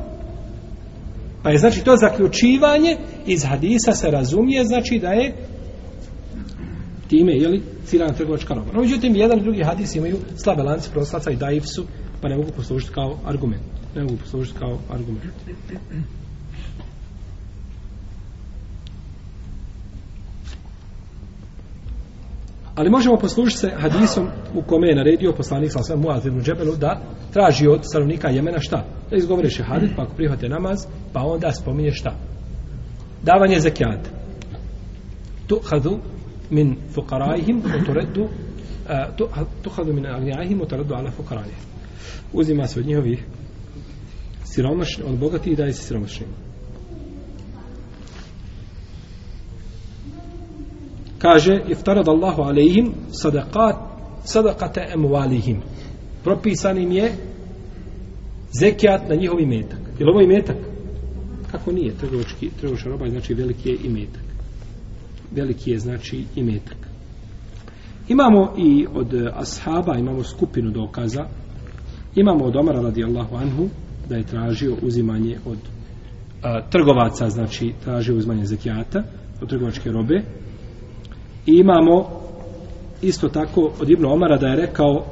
Pa je znači to zaključivanje iz hadisa se razumije znači da je time je li ciljana trgovačka roba. No, međutim, jedan i drugi hadis imaju slabe lance proslaca i daif su, pa ne mogu poslužiti kao argument. Ne mogu poslužiti kao argument. Ali možemo poslužiti se hadisom u kome je naredio poslanik sa Muaz ibn Džebelu da traži od stanovnika Jemena šta? Da izgovore šehadit, pa ako prihvate namaz, pa onda spominje šta? Davanje zekijata. Tu hadu min fukarajihim u tureddu tu min agnijahim u ala fukarajihim. uzima se od njihovih siromašni, od bogati i daje se siromašnima. Kaže, iftarad Allahu alejhim sadaqat, sadaqate emualihim. Propisan im je zekijat na njihovi metak. Je li ovo imetak? Kako nije? Trgovački, trgovačka roba znači veliki je imetak. Veliki je znači imetak. Imamo i od e, ashaba, imamo skupinu dokaza. Imamo od Omara radijallahu anhu da je tražio uzimanje od a, trgovaca, znači tražio uzimanje zekijata od trgovačke robe. I imamo isto tako od Ibnu Omara da je rekao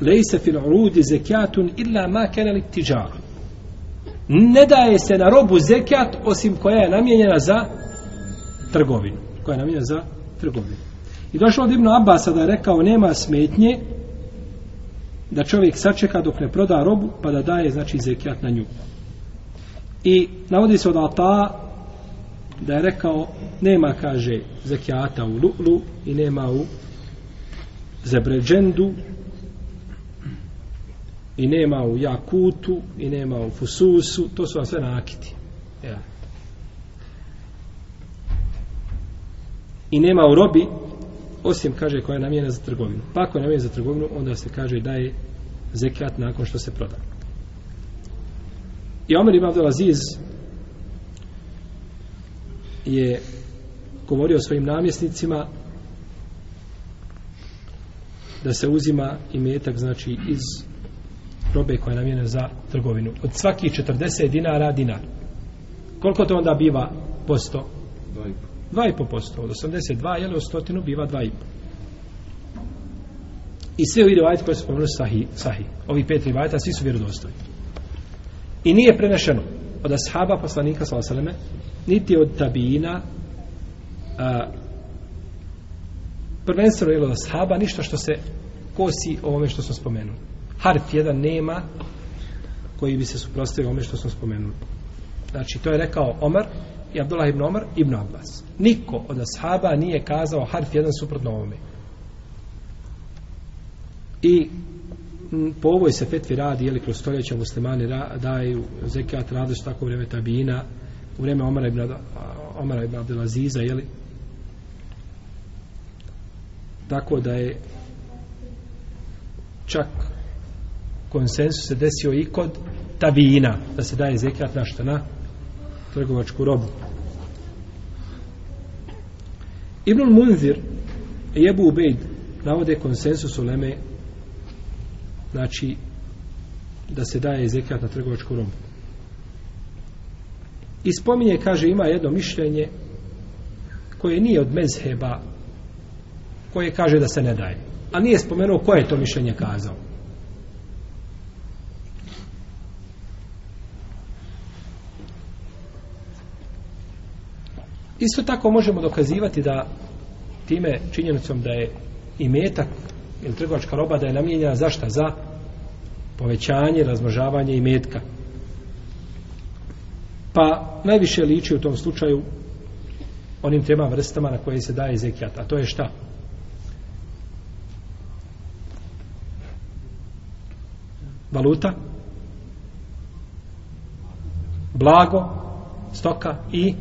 lejse fil urudi zekijatun illa ma kene li tiđaru. Ne daje se na robu zekijat osim koja je namijenjena za trgovinu. Koja je namijenjena za trgovinu. I došlo od Ibnu Abasa da je rekao nema smetnje da čovjek sačeka dok ne proda robu pa da daje znači zekijat na nju. I navodi se od Ata da je rekao nema kaže zekijata u Lu'lu i nema u Zebređendu i nema u Jakutu i nema u Fususu to su vam sve nakiti ja. I nema u robi osim kaže koja je namijena za trgovinu. Pa ako je namijena za trgovinu onda se kaže da je zekat nakon što se proda. I Omer ibn Abdelaziz je govorio svojim namjesnicima da se uzima i metak znači iz robe koja je namijena za trgovinu. Od svakih 40 dinara dinar. Koliko to onda biva posto? 2,5% od 82 jel od stotinu biva 2,5 i sve ovi rivajte koje su spomenuli sahi, sahi ovi pet rivajta svi su vjerodostojni. I nije prenešeno od ashaba poslanika sallallahu niti od tabijina a, prvenstveno je od ashaba ništa što se kosi ovome što smo spomenuli. Harf jedan nema koji bi se suprostavio ovome što smo spomenuli. Znači to je rekao Omar i Abdullah ibn Omar ibn Abbas. Niko od ashaba nije kazao harf jedan suprotno ovome i po ovoj se fetvi radi jeli kroz stoljeća muslimani ra, daju zekijat rade tako u vreme tabina u vreme Omara ibn, Omara ibn Abdelaziza jeli tako da je čak konsensus se desio i kod tabina da se daje zekijat na šta na trgovačku robu. Ibn Munzir i Ebu Ubejd navode konsensus u Leme znači da se daje zekat na trgovačku robu. I spominje kaže ima jedno mišljenje koje nije od mezheba koje kaže da se ne daje. A nije spomenuo koje je to mišljenje kazao. Isto tako možemo dokazivati da time činjenicom da je i metak ili trgovačka roba da je namijenjena zašta? Za povećanje, razmnožavanje i metka. Pa najviše liči u tom slučaju onim trema vrstama na koje se daje zekijat. A to je šta? Valuta? Blago? Stoka? I?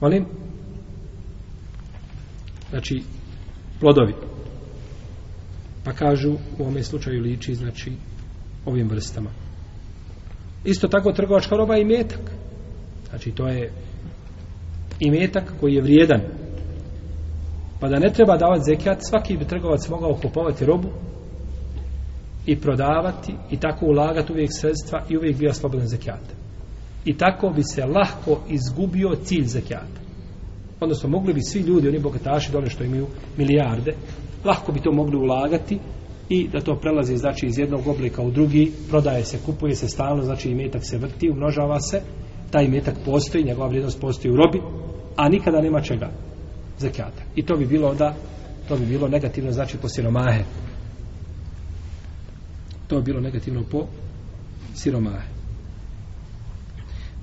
Molim? Znači, plodovi. Pa kažu, u ovome slučaju liči, znači, ovim vrstama. Isto tako trgovačka roba i metak. Znači, to je i metak koji je vrijedan. Pa da ne treba davati zekijat, svaki bi trgovac mogao kupovati robu i prodavati i tako ulagati uvijek sredstva i uvijek bio slobodan zekijata i tako bi se lahko izgubio cilj zekijata. Odnosno, mogli bi svi ljudi, oni bogataši dole što imaju milijarde, lahko bi to mogli ulagati i da to prelazi znači iz jednog oblika u drugi, prodaje se, kupuje se stalno, znači i metak se vrti, umnožava se, taj metak postoji, njegova vrijednost postoji u robi, a nikada nema čega zekijata. I to bi bilo da to bi bilo negativno znači po siromahe. To bi bilo negativno po siromahe.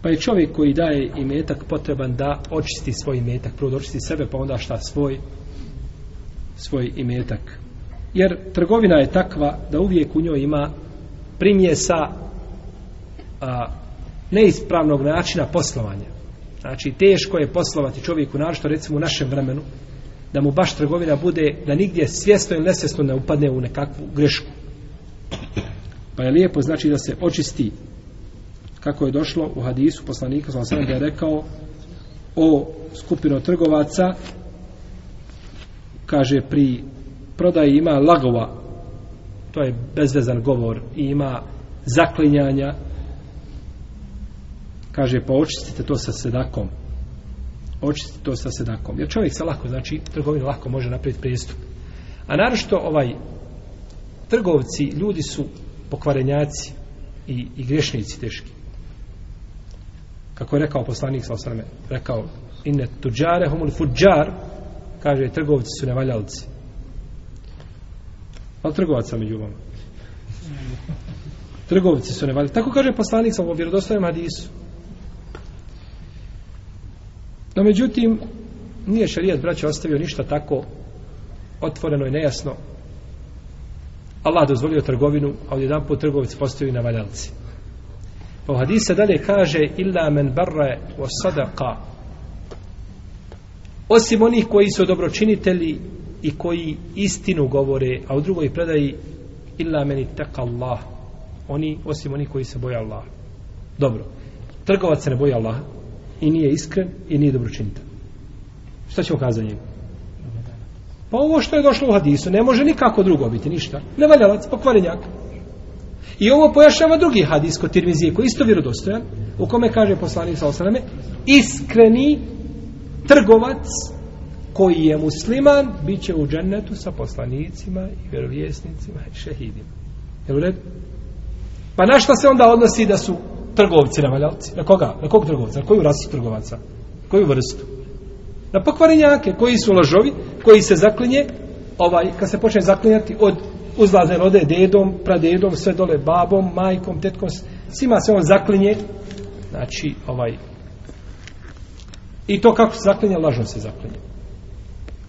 Pa je čovjek koji daje imetak potreban da očisti svoj imetak, prvo da očisti sebe, pa onda šta svoj svoj imetak. Jer trgovina je takva da uvijek u njoj ima primjesa a, neispravnog načina poslovanja. Znači, teško je poslovati čovjeku, našto recimo u našem vremenu, da mu baš trgovina bude, da nigdje svjesno ili nesvjesno ne upadne u nekakvu grešku. Pa je lijepo znači da se očisti kako je došlo u hadisu poslanika sa da je rekao o skupino trgovaca kaže pri prodaji ima lagova. To je bezvezan govor i ima zaklinjanja. Kaže pa očistite to sa sedakom. Očistite to sa sedakom. Jer čovjek se lako znači trgovina lako može napraviti prijestup. A naročito ovaj trgovci ljudi su pokvarenjaci i, i grešnici teški kako je rekao poslanik sa osrme, rekao inne tuđare humul fuđar kaže trgovci su nevaljalci ali trgovaca među vama. Trgovci su nevaljalci tako kaže poslanik sa ovom vjerodostojem hadisu. No međutim nije šarijat braća ostavio ništa tako otvoreno i nejasno. Allah dozvolio trgovinu a odjedan put trgovci postaju na valjalci Pa u hadise dalje kaže illa men barra wa sadaqa. Osim onih koji su dobročinitelji i koji istinu govore, a u drugoj predaji illa men ittaqa Allah. Oni, osim oni koji se boje Allah dobro, trgovac se ne boje Allah i nije iskren i nije dobročinitelj. Šta ćemo kazati njegu pa ovo što je došlo u hadisu ne može nikako drugo biti ništa. Nevaljalac, pokvarenjak pa I ovo pojašnjava drugi hadis kod Tirmizije koji isto vjerodostojan u kome kaže poslanik sa osaname iskreni trgovac koji je musliman bit će u džennetu sa poslanicima i vjerovjesnicima i šehidima. Je u redu? Pa na šta se onda odnosi da su trgovci na valjalci? Na koga? Na kog trgovca? Na koju rasu trgovaca? Koju vrstu? Na pokvarenjake koji su lažovi, koji se zaklinje ovaj, kad se počne zaklinjati od uzlaze rode dedom, pradedom, sve dole babom, majkom, tetkom, svima se on zaklinje. Znači, ovaj, i to kako se zaklinje, lažno se zaklinje.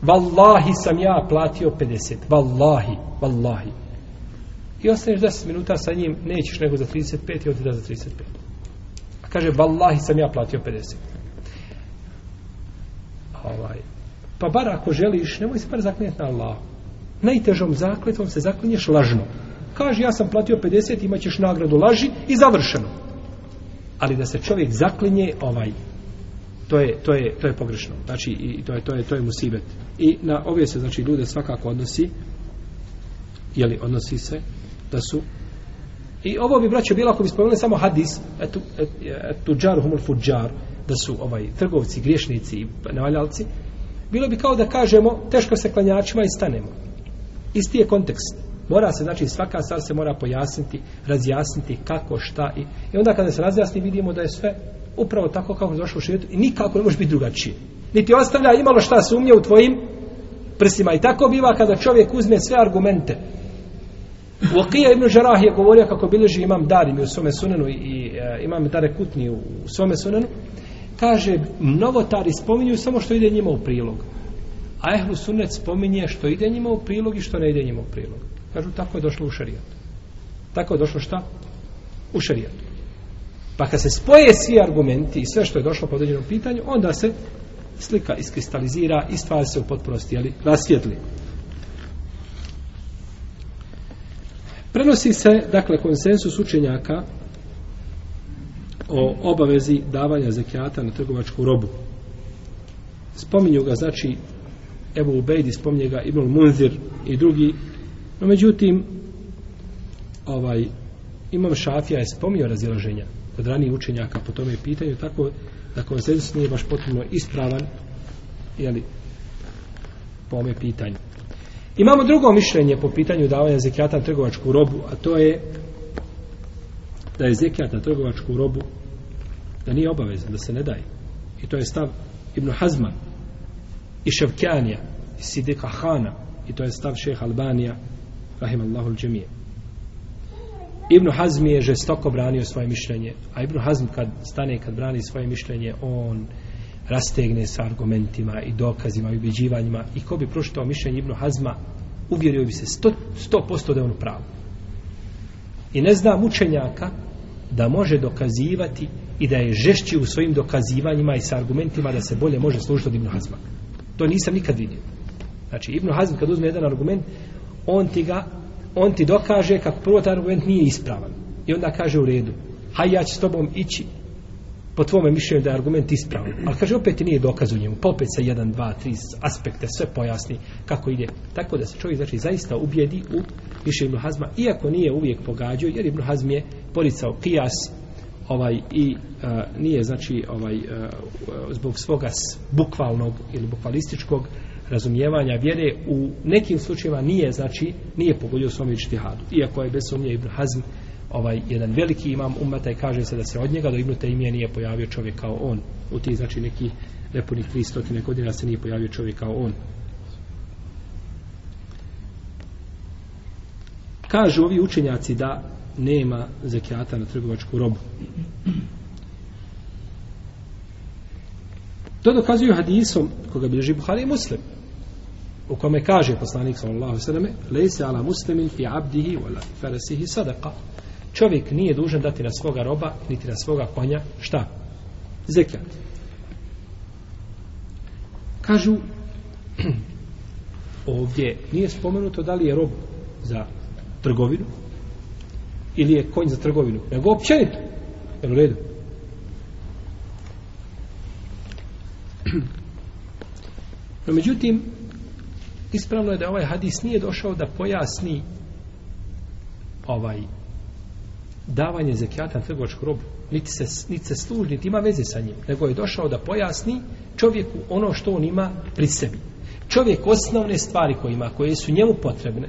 Wallahi sam ja platio 50. Wallahi, wallahi. I ostaneš 10 minuta sa njim, nećeš nego za 35 i odida za 35. A kaže, wallahi sam ja platio 50. Ovaj. Pa bar ako želiš, nemoj se bar zaklinjati na Allahu najtežom zakletvom se zaklinješ lažno. Kaže, ja sam platio 50, imat ćeš nagradu laži i završeno. Ali da se čovjek zaklinje, ovaj, to je, to je, to je pogrešno. Znači, i to je, to je, to je musibet. I na ove se, znači, ljude svakako odnosi, jeli, odnosi se, da su I ovo bi, braćo, bilo ako bi spomenuli samo hadis, etu, et, etu džar humul fuđar, da su ovaj trgovci, griješnici i nevaljalci, bilo bi kao da kažemo, teško se klanjačima i stanemo. Isti je kontekst. Mora se, znači, svaka stvar se mora pojasniti, razjasniti kako, šta i, i onda kada se razjasni vidimo da je sve upravo tako kako je došlo u širetu i nikako ne može biti drugačije. Niti ostavlja imalo šta sumnje u tvojim prsima. I tako biva kada čovjek uzme sve argumente. U ibn Žarah je govorio kako bilježi imam Darim u svome sunenu i e, imam Dare Kutni u, u svome sunenu. Kaže, novotari spominju samo što ide njima u prilog. A ehlu sunnet spominje što ide njima u prilog i što ne ide njima u prilog. Kažu, tako je došlo u šarijatu. Tako je došlo šta? U šarijatu. Pa kad se spoje svi argumenti i sve što je došlo po određenom pitanju, onda se slika iskristalizira i stvar se u potpunosti, ali rasvjetli. Prenosi se, dakle, konsensus učenjaka o obavezi davanja zekijata na trgovačku robu. Spominju ga, znači, Ebu Ubejdi, spomnje ga Ibn Munzir i drugi. No, međutim, ovaj, imam šafija je spomnio razilaženja kod ranijih učenjaka po tome pitanju, tako da konsensus nije baš potpuno ispravan, jeli, po ome pitanju. Imamo drugo mišljenje po pitanju davanja zekijata na trgovačku robu, a to je da je zekijat na trgovačku robu da nije obavezan, da se ne daje. I to je stav Ibn Hazman, i Ševkjanija i Sidika Hana i to je stav šeha Albanija rahimallahu džemije Ibn Hazm je žestoko branio svoje mišljenje a Ibn Hazm kad stane kad brani svoje mišljenje on rastegne sa argumentima i dokazima i ubeđivanjima i ko bi proštao mišljenje Ibn Hazma uvjerio bi se sto, sto posto da je on pravo. I ne zna učenjaka da može dokazivati i da je žešći u svojim dokazivanjima i sa argumentima da se bolje može služiti od Ibn Hazma. To nisam nikad vidio. Znači, Ibn Hazm kad uzme jedan argument, on ti ga, on ti dokaže kako prvo taj argument nije ispravan. I onda kaže u redu, haj ja ću s tobom ići po tvome mišljenju da je argument ispravan. Ali kaže, opet ti nije dokaz u njemu. Pa opet sa jedan, dva, tri aspekte sve pojasni kako ide. Tako da se čovjek znači zaista ubijedi u mišljenju Ibn Hazma, iako nije uvijek pogađao, jer Ibn Hazm je poricao kijas ovaj i a, nije znači ovaj a, zbog svoga bukvalnog ili bukvalističkog razumijevanja vjere u nekim slučajevima nije znači nije pogodio svom ištihadu iako je bez sumnje Ibn Hazm ovaj jedan veliki imam umeta i kaže se da se od njega do Ibn Taymije nije pojavio čovjek kao on. U ti znači neki nepunih 300 godina se nije pojavio čovjek kao on. Kažu ovi učenjaci da nema zekijata na trgovačku robu. To dokazuju hadisom koga bilježi Buhari i Muslim u kome kaže poslanik sallallahu alejhi ve lejse ala muslimin fi abdihi wala farasihi sadaqa. Čovjek nije dužan dati na svoga roba niti na svoga konja. Šta? Zekat kažu ovdje nije spomenuto da li je rob za trgovinu ili je konj za trgovinu nego općenito. U redu? No međutim ispravno je da ovaj hadis nije došao da pojasni ovaj davanje zekijata na trgovačku robu. Niti se, niti se služi, niti ima veze sa njim nego je došao da pojasni čovjeku ono što on ima pri sebi. Čovjek osnovne stvari koje ima koje su njemu potrebne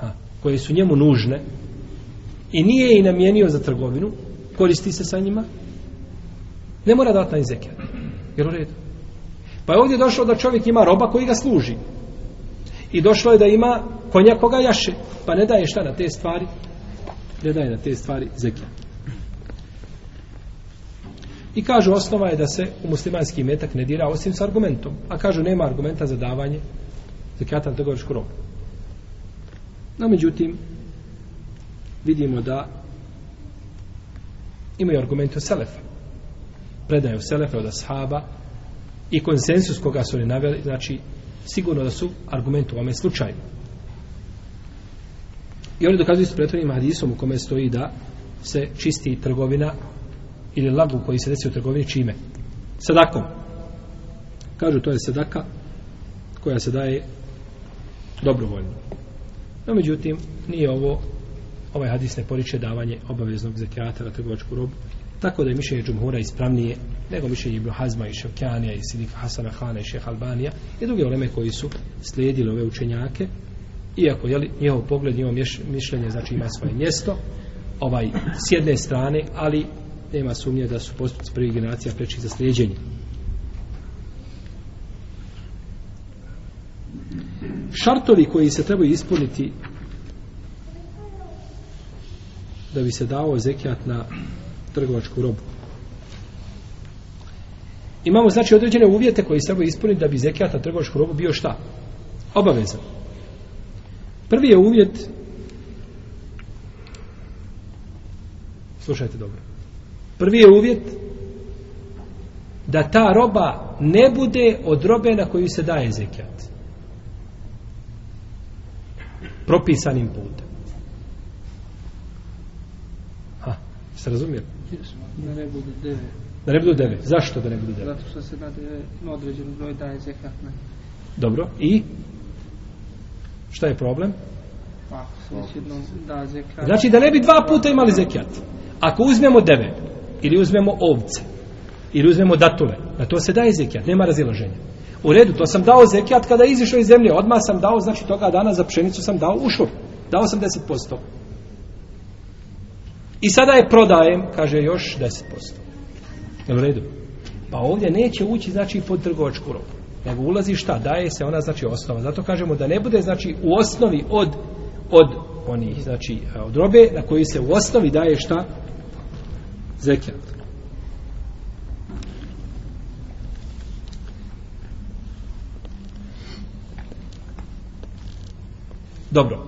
a, koje su njemu nužne i nije i namijenio za trgovinu koristi se sa njima. Ne mora dati na zekijat jer u redu? Pa je ovdje došlo da čovjek ima roba koji ga služi. I došlo je da ima konja koga jaše. Pa ne daje šta na te stvari? Ne daje na te stvari zekijat i kažu osnova je da se u muslimanski metak ne dira osim s argumentom. A kažu nema argumenta za davanje zekijata na trgovačku robu. No međutim vidimo da imaju argumente o Selefa predaju Selefa od Ashaba i konsensus koga su oni naveli znači sigurno da su argument u ovome slučaju. I oni dokazuju s pretvornim hadisom u kome stoji da se čisti trgovina ili lagu koji se desi u trgovini čime? Sadakom. Kažu to je sadaka koja se daje dobrovoljno. No međutim, nije ovo ovaj hadis ne poriče davanje obaveznog zekijata na trgovačku robu. Tako da je mišljenje džumhura ispravnije nego mišljenje Ibn Hazma i Ševkjanija i Sidika Hasana Hana i Šeha Albanija i druge oleme koji su slijedili ove učenjake. Iako je njihov pogled, njihov mišljenje znači ima svoje mjesto ovaj, s jedne strane ali nema sumnje da su postupci prvih generacija preči za slijedjenje. Šartovi koji se trebaju ispuniti da bi se dao zekijat na trgovačku robu. Imamo znači određene uvjete koji se treba ispuniti da bi zekijat na trgovačku robu bio šta? Obavezan. Prvi je uvjet slušajte dobro. Prvi je uvjet da ta roba ne bude od robe na koju se daje zekijat. Propisanim putem. Ha, se razumijeli? Da ne budu deve. Da ne budu deve. Zašto da ne budu deve? Zato što se na deve na određen broj daje zekat na. Dobro. I? Šta je problem? Pa, se već jednom da zekat. Znači da ne bi dva puta imali zekijat. Ako uzmemo deve, ili uzmemo ovce, ili uzmemo datule, na to se daje zekijat, nema razilaženja. U redu, to sam dao zekijat kada je izišao iz zemlje, odmah sam dao, znači toga dana za pšenicu sam dao ušur. Dao sam 10%. I sada je prodajem, kaže još 10%. Je u redu? Pa ovdje neće ući, znači, pod trgovačku robu. Nego ulazi šta? Daje se ona, znači, osnova. Zato kažemo da ne bude, znači, u osnovi od, od onih, znači, od robe na koji se u osnovi daje šta? Zekijat. Dobro.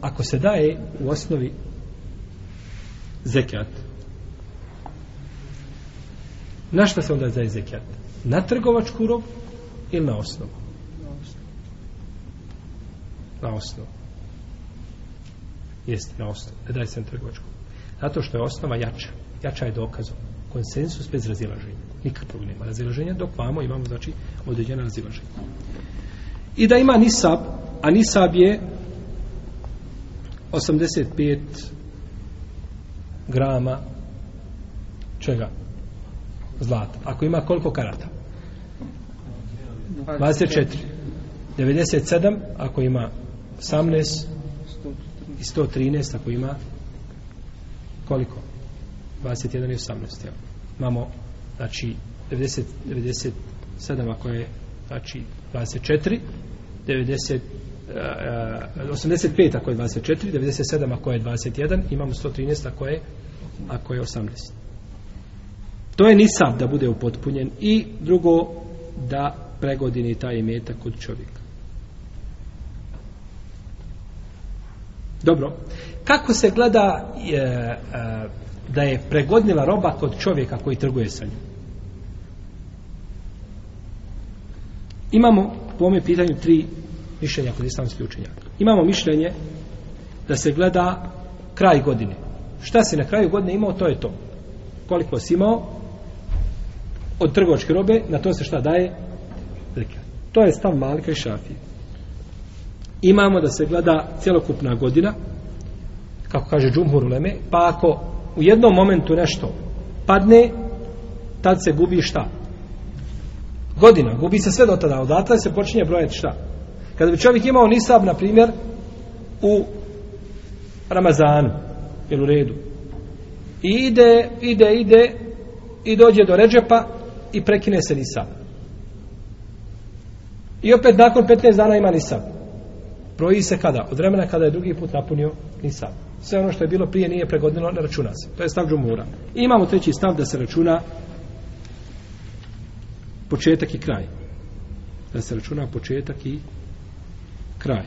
Ako se daje u osnovi zekat, na šta se onda daje zekat? Na trgovačku robu ili na osnovu? Na osnovu. Jeste, na osnovu. Ne daje se na trgovačku. Zato što je osnova jača. Jača je dokazom. Konsensus bez razilaženja. Nikakvog nema razilaženja, dok vamo imamo, znači, određena razilaženja. I da ima nisab, a nisab je 85 grama čega? Zlata. Ako ima koliko karata? 24. 97 ako ima 18 i 113 ako ima koliko? 21 i 18. Jel? Imamo znači 90, 97 ako je znači 24 90 Eh, eh, 85 ako je 24 97 ako je 21 imamo 113 ako je ako je 18 to je nisab da bude upotpunjen i drugo da pregodini taj imetak kod čovjeka. Dobro. Kako se gleda e, e, da je pregodnila roba kod čovjeka koji trguje sa njom? Imamo po ome pitanju tri mišljenja kod islamskih učenjaka. Imamo mišljenje da se gleda kraj godine. Šta si na kraju godine imao, to je to. Koliko si imao od trgovačke robe, na to se šta daje? To je stav Malika i Šafije. Imamo da se gleda cjelokupna godina, kako kaže Džumhur Uleme, pa ako u jednom momentu nešto padne, tad se gubi šta? Godina, gubi se sve do tada, odatle se počinje brojati šta? Kada bi čovjek imao nisab, na primjer, u Ramazanu, jel u redu, i ide, ide, ide, i dođe do Ređepa i prekine se nisab. I opet nakon 15 dana ima nisab. Broji se kada? Od vremena kada je drugi put napunio nisab. Sve ono što je bilo prije nije pregodnilo, ne računa se. To je stav džumura. I imamo treći stav da se računa početak i kraj. Da se računa početak i kraj.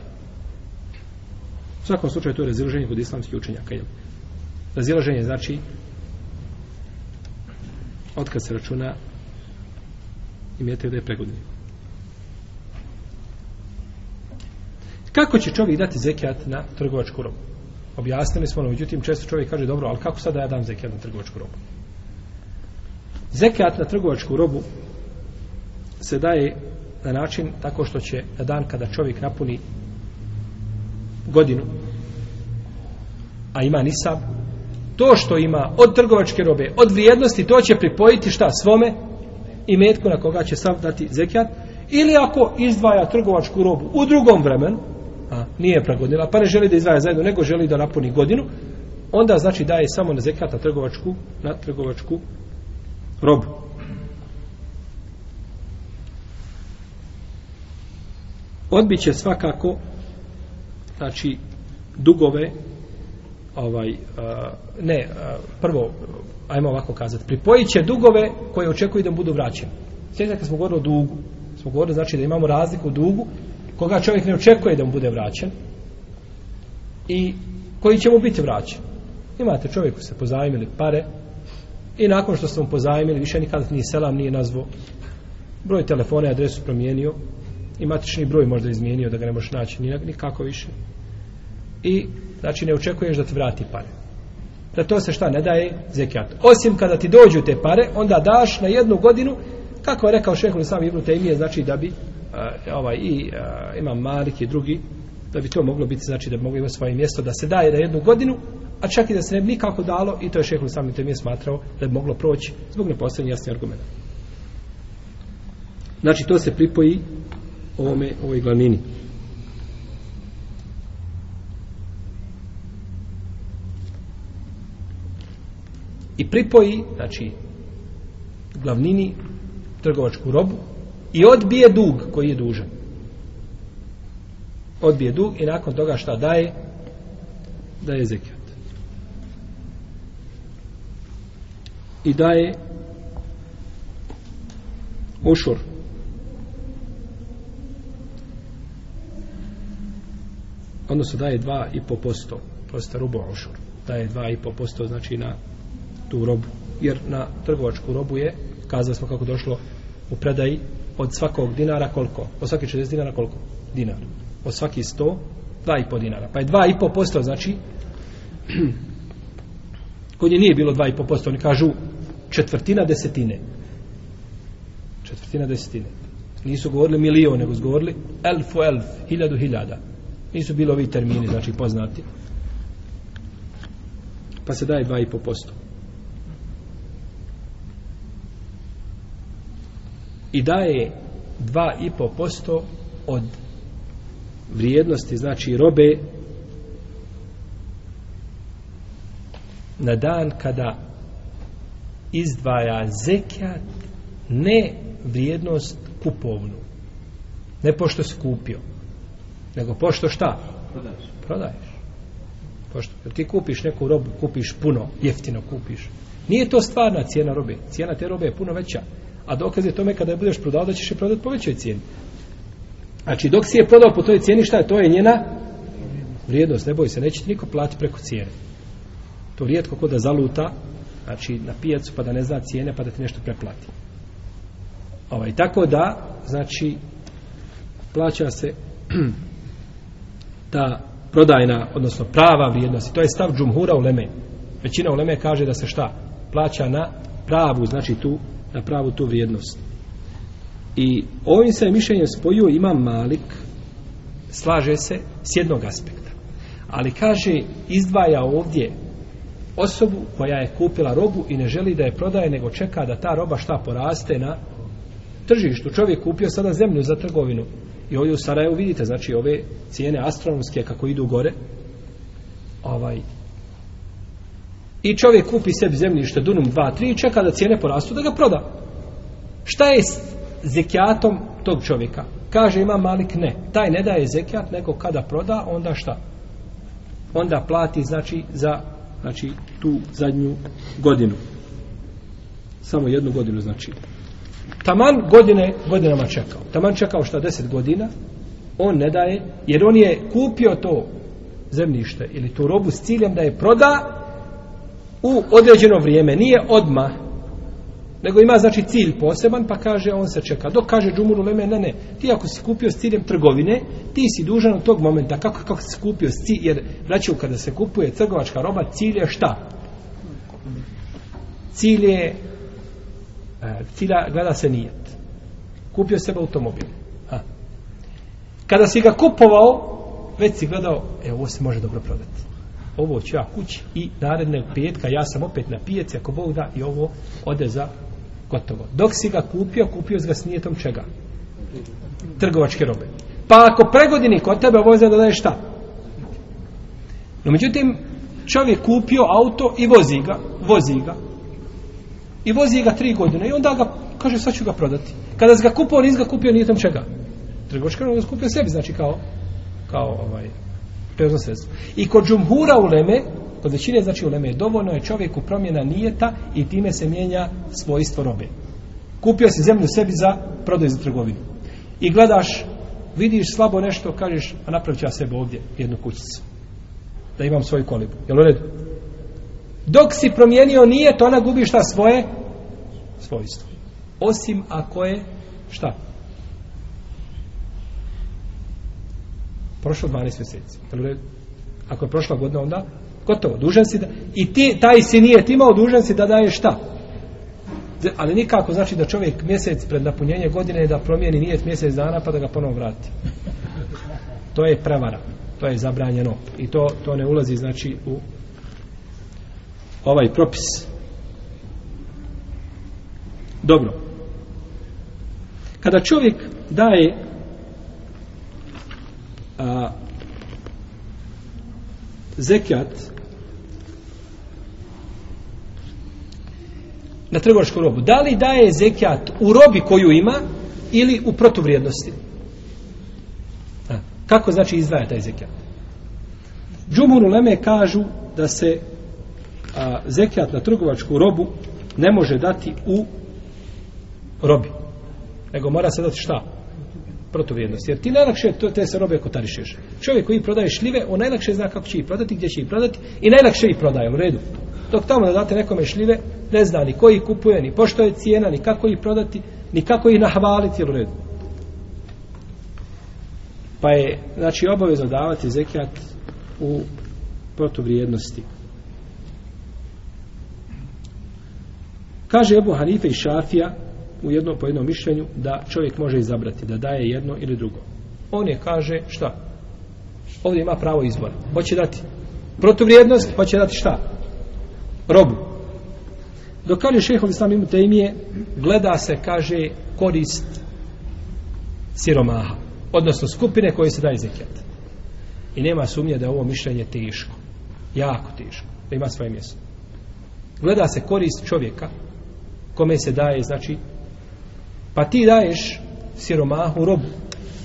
U svakom slučaju to je razilaženje kod islamskih učenjaka. Jel? Razilaženje znači otkad se računa i mjete da je pregodnije. Kako će čovjek dati zekijat na trgovačku robu? Objasnili smo, no međutim, često čovjek kaže, dobro, ali kako sad da ja dam zekijat na trgovačku robu? Zekijat na trgovačku robu se daje na način tako što će na dan kada čovjek napuni godinu a ima nisab to što ima od trgovačke robe od vrijednosti to će pripojiti šta svome i metku na koga će sav dati zekijat ili ako izdvaja trgovačku robu u drugom vremenu a nije pragodnila pa ne želi da izdvaja zajedno nego želi da napuni godinu onda znači daje samo na zekijat na trgovačku na trgovačku robu. Odbit će svakako znači dugove ovaj eh, ne eh, prvo ajmo ovako kazati pripojit će dugove koje očekuju da budu vraćeni. Sjećate kad smo govorili o dugu? Smo govorili znači da imamo razliku u dugu koga čovjek ne očekuje da mu bude vraćen i koji će mu biti vraćen. Imate čovjeku se pozajmili pare i nakon što ste mu pozajmili više nikada nije selam nije nazvo broj telefona i adresu promijenio i matični broj možda izmijenio da ga ne možeš naći nikako više. I znači ne očekuješ da ti vrati pare. Da to se šta ne daje? Zekijat osim kada ti dođu te pare onda daš na jednu godinu kako je rekao šehol sam Ibnu Tejmije znači da bi uh, ovaj i uh, imam Malik i drugi da bi to moglo biti znači da bi moglo imati svoje mjesto da se daje na jednu godinu a čak i da se ne bi nikako dalo i to je šehol sam Ibnu Tejmije smatrao da bi moglo proći zbog neposlednje jasnih argumenta. Znači to se pripoji ovome, ovoj glavnini. I pripoji, znači, glavnini trgovačku robu i odbije dug koji je dužan. Odbije dug i nakon toga šta daje? Daje zekijat. I daje ušur. Odnosno daje 2,5%, prosta rubo ošur, daje 2,5% znači na tu robu, jer na trgovačku robu je, kazali smo kako došlo u predaji, od svakog dinara koliko? Od svaki 60 dinara koliko? Dinar. Od svaki 100, 2,5 dinara. Pa je 2,5% znači kod nje nije bilo 2,5%, oni kažu četvrtina desetine. Četvrtina desetine. Nisu govorili milion, nego su govorili elfu elf, hiljadu hiljada. Nisu bilo ovi termini, znači poznati. Pa se daje 2,5%. I daje 2,5% od vrijednosti, znači robe, na dan kada izdvaja zekijat ne vrijednost kupovnu ne pošto se kupio nego pošto šta? Prodaješ. prodaješ. Pošto ti kupiš neku robu kupiš puno jeftino kupiš. Nije to stvarna cijena robe. Cijena te robe je puno veća. A dokaz je tome kada je budeš prodao da ćeš je prodati po većoj cijeni. Znači dok si je prodao po toj cijeni šta je? To je njena vrijednost. Ne boj se neće niko platiti preko cijene. To rijetko ko da zaluta znači na pijacu pa da ne zna cijene pa da ti nešto preplati. Ovaj, tako da znači plaća se ta prodajna odnosno prava vrijednost. I to je stav džumhura u Leme. Većina u Leme kaže da se šta? Plaća na pravu znači tu na pravu tu vrijednost. I ovim se mišljenjem spojio ima Malik slaže se s jednog aspekta. Ali kaže izdvaja ovdje osobu koja je kupila robu i ne želi da je prodaje, nego čeka da ta roba šta poraste na tržištu. Čovjek kupio sada zemlju za trgovinu. I ovdje u Sarajevu vidite, znači ove cijene astronomske kako idu gore. Ovaj. I čovjek kupi sebi zemljište Dunum 2, 3 i čeka da cijene porastu da ga proda. Šta je s zekijatom tog čovjeka? Kaže ima Malik ne. Taj ne daje zekijat, nego kada proda, onda šta? Onda plati, znači, za znači tu zadnju godinu samo jednu godinu znači taman godine godinama čekao. Taman čekao šta deset godina? On ne daje jer on je kupio to zemljište ili tu robu s ciljem da je proda u određeno vrijeme. Nije odma nego ima znači cilj poseban pa kaže on se čeka. Dok kaže džumuru leme ne ne ti ako si kupio s ciljem trgovine ti si dužan od tog momenta. Kako, kako si kupio s cilj jer znači kada se kupuje trgovačka roba cilj je šta? Cilj je E, cilja gleda se nijet kupio sebe automobil ha. kada si ga kupovao već si gledao e ovo se može dobro prodati ovo ću ja kući i naredne petka ja sam opet na pijaci ako Bog da i ovo ode za gotovo. Dok si ga kupio, kupio si ga s nijetom čega? Trgovačke robe. Pa ako pregodini kod tebe, ovo je da daje šta? No međutim, čovjek kupio auto i vozi ga, vozi ga. I vozi ga tri godine i onda ga, kaže, sad ću ga prodati. Kada se ga kupio, nis ga kupio nijetom čega? Trgovačka robe kupio sebi, znači kao, kao ovaj, prevozno sredstvo. I kod džumhura u Leme, kod većine znači u Leme, dovoljno je čovjeku promjena nijeta i time se mijenja svojstvo robe. Kupio si zemlju sebi za prodaj za trgovinu. I gledaš, vidiš slabo nešto, kažeš, a napravit ću ja sebe ovdje jednu kućicu. Da imam svoju kolibu. Jel u redu? Dok si promijenio nije, to ona gubi šta svoje? Svojstvo. Osim ako je, šta? Prošlo 12 mjeseci. Ako je prošla godina, onda gotovo, dužan si da, i ti, taj si nije imao, dužan si da daje šta? Ali nikako znači da čovjek mjesec pred napunjenje godine da promijeni nijet mjesec dana pa da ga ponovo vrati. To je prevara. To je zabranjeno. I to, to ne ulazi znači u ovaj propis. Dobro. Kada čovjek daje a, zekijat na trgovačku robu. Da li daje zekijat u robi koju ima ili u protuvrijednosti? A, kako znači izdvaja taj zekijat? Džumur Leme kažu da se a, zekijat na trgovačku robu ne može dati u robi. Nego mora se dati šta? protuvrijednost. Jer ti najlakše to, te se robe kotarišeš. Čovjek koji prodaje šljive, on najlakše zna kako će ih prodati, gdje će ih prodati i najlakše ih prodaje u redu. Dok tamo da date nekome šljive, ne zna ni koji kupuje, ni pošto je cijena, ni kako ih prodati, ni kako ih nahvaliti, u redu. Pa je, znači, obavezno davati zekijat u protuvrijednosti. Kaže Ebu Hanife i Šafija u jednom po jednom mišljenju da čovjek može izabrati da daje jedno ili drugo. On je kaže šta? Ovdje ima pravo izbora. Hoće dati protuvrijednost, hoće dati šta? Robu. Dok kaže šehov islam imu temije, gleda se, kaže, korist siromaha. Odnosno skupine koje se daje zekijat. I nema sumnje da je ovo mišljenje teško. Jako teško. Da ima svoje mjesto. Gleda se korist čovjeka kome se daje, znači, pa ti daješ siromahu robu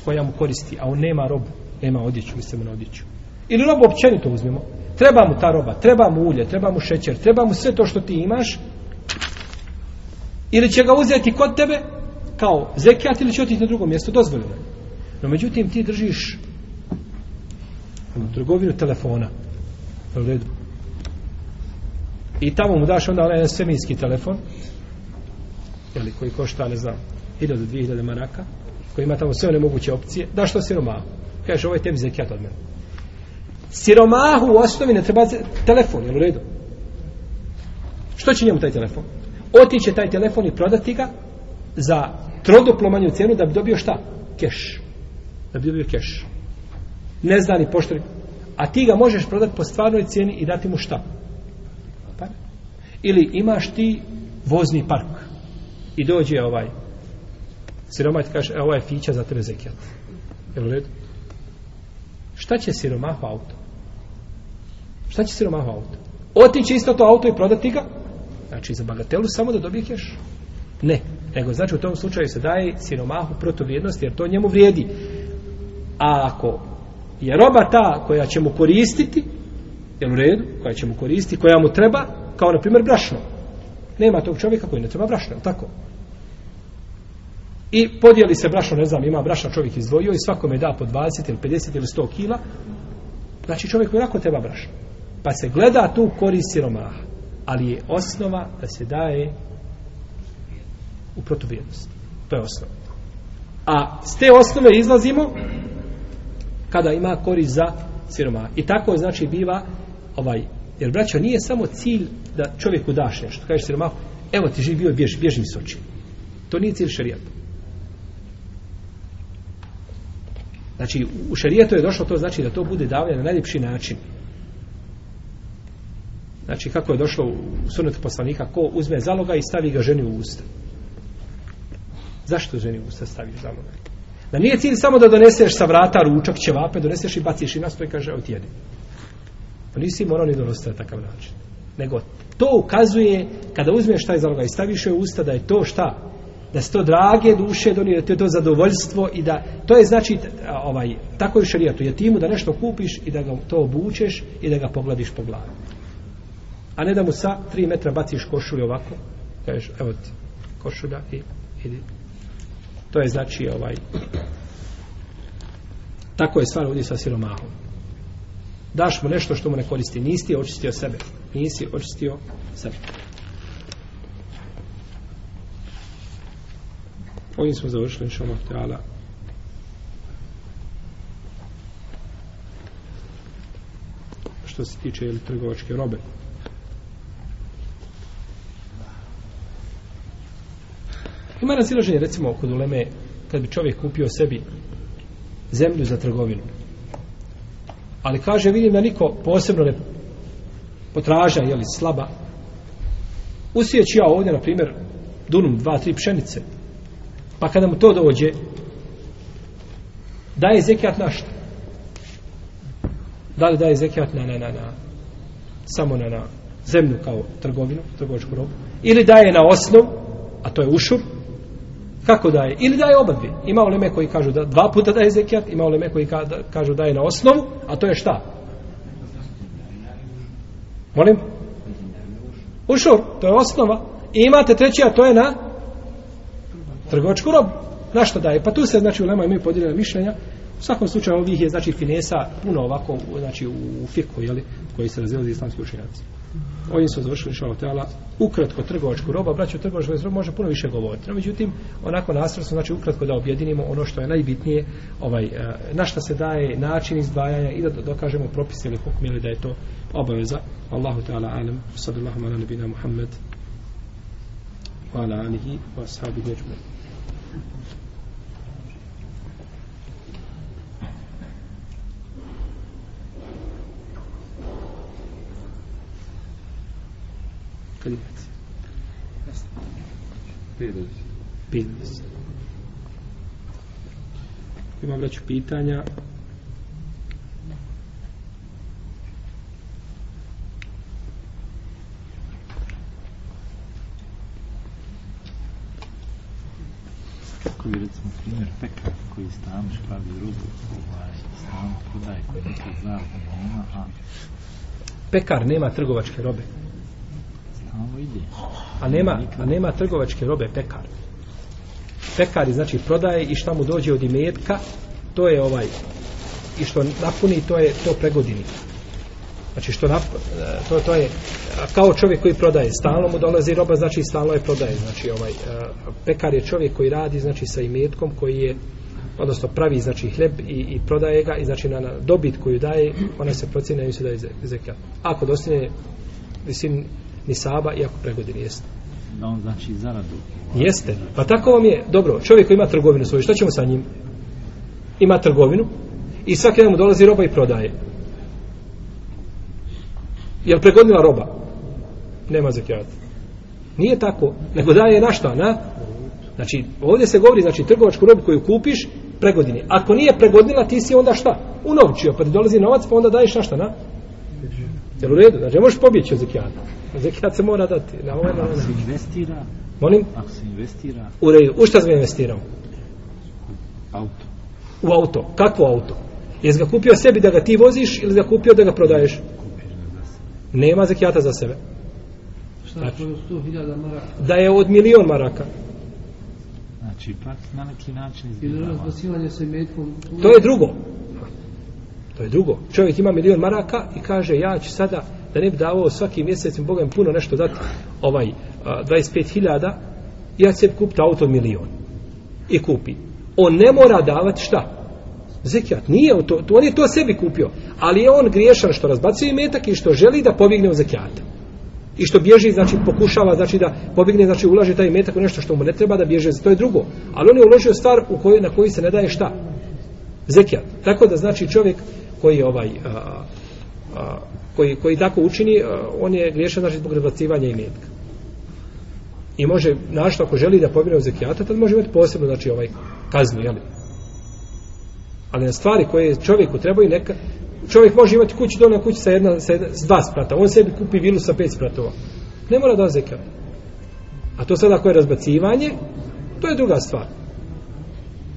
koja mu koristi, a on nema robu, nema odjeću, mislim na odjeću. Ili robu općenito uzmemo. Treba mu ta roba, treba mu ulje, treba mu šećer, treba mu sve to što ti imaš. Ili će ga uzeti kod tebe kao zekijat ili će otići na drugo mjesto, dozvoljeno. No međutim ti držiš trgovinu telefona. U redu. I tamo mu daš onda onaj svemirski telefon jeli, koji košta, ne znam, 1000-2000 maraka, koji ima tamo sve one moguće opcije, da što siromahu. Kažeš, ovo je tebi zekijat od mene. Siromahu u osnovi ne treba telefon, jel u redu? Što će njemu taj telefon? Otiće taj telefon i prodati ga za troduplo manju cenu da bi dobio šta? Keš. Da bi dobio keš. Ne zna ni pošto. A ti ga možeš prodati po stvarnoj cijeni i dati mu šta? Pa? Ili imaš ti vozni park i dođe ovaj siromah kaže, e, ovo je fića za tebe zekijat. Jel u redu? Šta će siromahu auto? Šta će siromahu auto? Otići isto to auto i prodati ga? Znači za bagatelu samo da dobije keš? Ne. Nego znači u tom slučaju se daje siromahu protovrijednost jer to njemu vrijedi. A ako je roba ta koja će mu koristiti, jel u redu, koja će mu koristiti, koja mu treba, kao na primjer brašno. Nema tog čovjeka koji ne treba brašno, tako? I podijeli se brašno, ne znam, ima brašna čovjek izdvojio i svakome da po 20 ili 50 ili 100 kila. Znači čovjek koji lako treba brašno. Pa se gleda tu korist siromaha. Ali je osnova da se daje u protuvrijednost. To je osnova. A s te osnove izlazimo kada ima korist za siromaha. I tako znači biva ovaj, jer braćo nije samo cilj da čovjeku daš nešto. Kažeš siromahu, evo ti živi bio bježi, bježi mi s oči. To nije cilj šarijata. Znači, u šarijetu je došlo to znači da to bude davljeno na najljepši način. Znači, kako je došlo u sunetu poslanika, ko uzme zaloga i stavi ga ženi u usta. Zašto ženi u usta staviš zaloga? Da nije cilj samo da doneseš sa vrata ručak, ćevape, doneseš i baciš i nastoj i kaže, evo ti jedi. Pa nisi morao ni donositi na takav način. Nego to ukazuje, kada uzmeš taj zalogaj i staviš je u usta, da je to šta? da se to drage duše donije, da to je to zadovoljstvo i da, to je znači, ovaj, tako je šarijatu, je timu da nešto kupiš i da ga to obučeš i da ga poglediš po glavi. A ne da mu sa tri metra baciš košulju ovako, kažeš, evo ti, košulja i idi. To je znači, ovaj, tako je stvar ovdje sa siromahom. Daš mu nešto što mu ne koristi, nisi ti očistio sebe, nisi očistio sebe. Ovim smo završili, inša Allah, teala. Što se tiče ili trgovačke robe. Ima razilaženje, recimo, kod uleme, kad bi čovjek kupio sebi zemlju za trgovinu. Ali kaže, vidim da niko posebno ne potraža, je li slaba. Usijeći ja ovdje, na primjer, dunum, dva, tri pšenice, Pa kada mu to dođe, daje zekijat na što? Da li daje zekijat na, na, na, na samo na, na zemlju kao trgovinu, trgovačku robu, ili daje na osnov, a to je ušur, kako daje? Ili daje oba dvije. Ima oleme koji kažu da dva puta daje zekijat, ima oleme koji kažu daje na osnovu, a to je šta? Molim? Ušur, to je osnova. I imate treći, a to je na trgovačku robu. Na što daje? Pa tu se, znači, u Lema imaju podijeljene mišljenja. U svakom slučaju ovih je, znači, finesa puno ovako, znači, u fiku, jeli, koji se razilazi islamski učenjaci. Ovdje su završili inšalav teala ukratko trgovačku robu, braću trgovačku robu može puno više govoriti. No, međutim, onako nastrasno, znači ukratko da objedinimo ono što je najbitnije, ovaj, eh, na šta se daje način izdvajanja i da dokažemo propis ili hukm ili da je to obaveza. Allahu teala alem, sallallahu ala nabina Muhammed, wa ala alihi, wa ashabihi ajma'in. كلمات Pilis. Imam već pitanja. Kako bi recimo primjer pekar koji stan špravi rubu, ovaj stan prodaje koji nikad zarada nema, a Pekar nema trgovačke robe. A nema, a nema trgovačke robe pekar. Pekar znači prodaje i šta mu dođe od imetka, to je ovaj i što napuni, to je to pregodini. Znači što nap, e, to, to je kao čovjek koji prodaje, stalno mu dolazi roba, znači stalno je prodaje. Znači ovaj e, pekar je čovjek koji radi znači sa imetkom koji je odnosno pravi znači hljeb i, i prodaje ga i znači na, na dobit koju daje ona se procjenjuje se daje zekat. Ako dostigne visinu nisaba i ako pregodini jeste. Da on znači zaradu. Jeste. Pa tako vam je, dobro, čovjek koji ima trgovinu svoju, što ćemo sa njim? Ima trgovinu i svaki dan mu dolazi roba i prodaje. Je li pregodnila roba? Nema zekijata. Nije tako, nego daje na šta, na? Znači, ovdje se govori, znači, trgovačku robu koju kupiš, pregodini. Ako nije pregodnila, ti si onda šta? Unovčio, pa ti dolazi novac, pa onda daješ na šta, na? Jel u redu? Znači, ne možeš pobjeći od zekijata. Zekijat se mora dati. Na ovaj, na. Ako se investira, Molim? ako se investira, U redu. U šta sam investirao? auto. U auto. Kakvo auto? Jesi ga kupio sebi da ga ti voziš ili ga kupio da ga prodaješ? Nema zakijata za sebe. Šta Znači. je to 100.000 maraka? Da je od milion maraka. Znači, ipak na neki način Ili izbjegava. razbacivanje sa imetkom? To je drugo. To je drugo. Čovjek ima milion maraka i kaže ja ću sada da ne bi davao svaki mjesec mi Bogam puno nešto dati ovaj a, 25.000 ja ću kupiti auto milion. I kupi. On ne mora davati šta? Zekijat. Nije on to, on je to sebi kupio. Ali je on griješan što razbacuje imetak i što želi da pobjegne od zekijata. I što bježi, znači pokušava, znači da pobjegne, znači ulaže taj imetak u nešto što mu ne treba da bježe, to je drugo. Ali on je uložio stvar u kojoj, na koji se ne daje šta? Zekijat. Tako da znači čovjek koji ovaj a, a, koji, koji tako učini, a, on je griješan znači zbog razbacivanja imetka. I može, našto ako želi da pobira od zekijata, tad može imati posebno, znači ovaj kaznu, jel? Ali na stvari koje čovjeku trebaju neka, čovjek može imati kuću dole na kući sa, jedna, sa, jedna, s dva sprata, on sebi kupi vilu sa pet spratova. Ne mora da zekijat. A to sada ako je razbacivanje, to je druga stvar.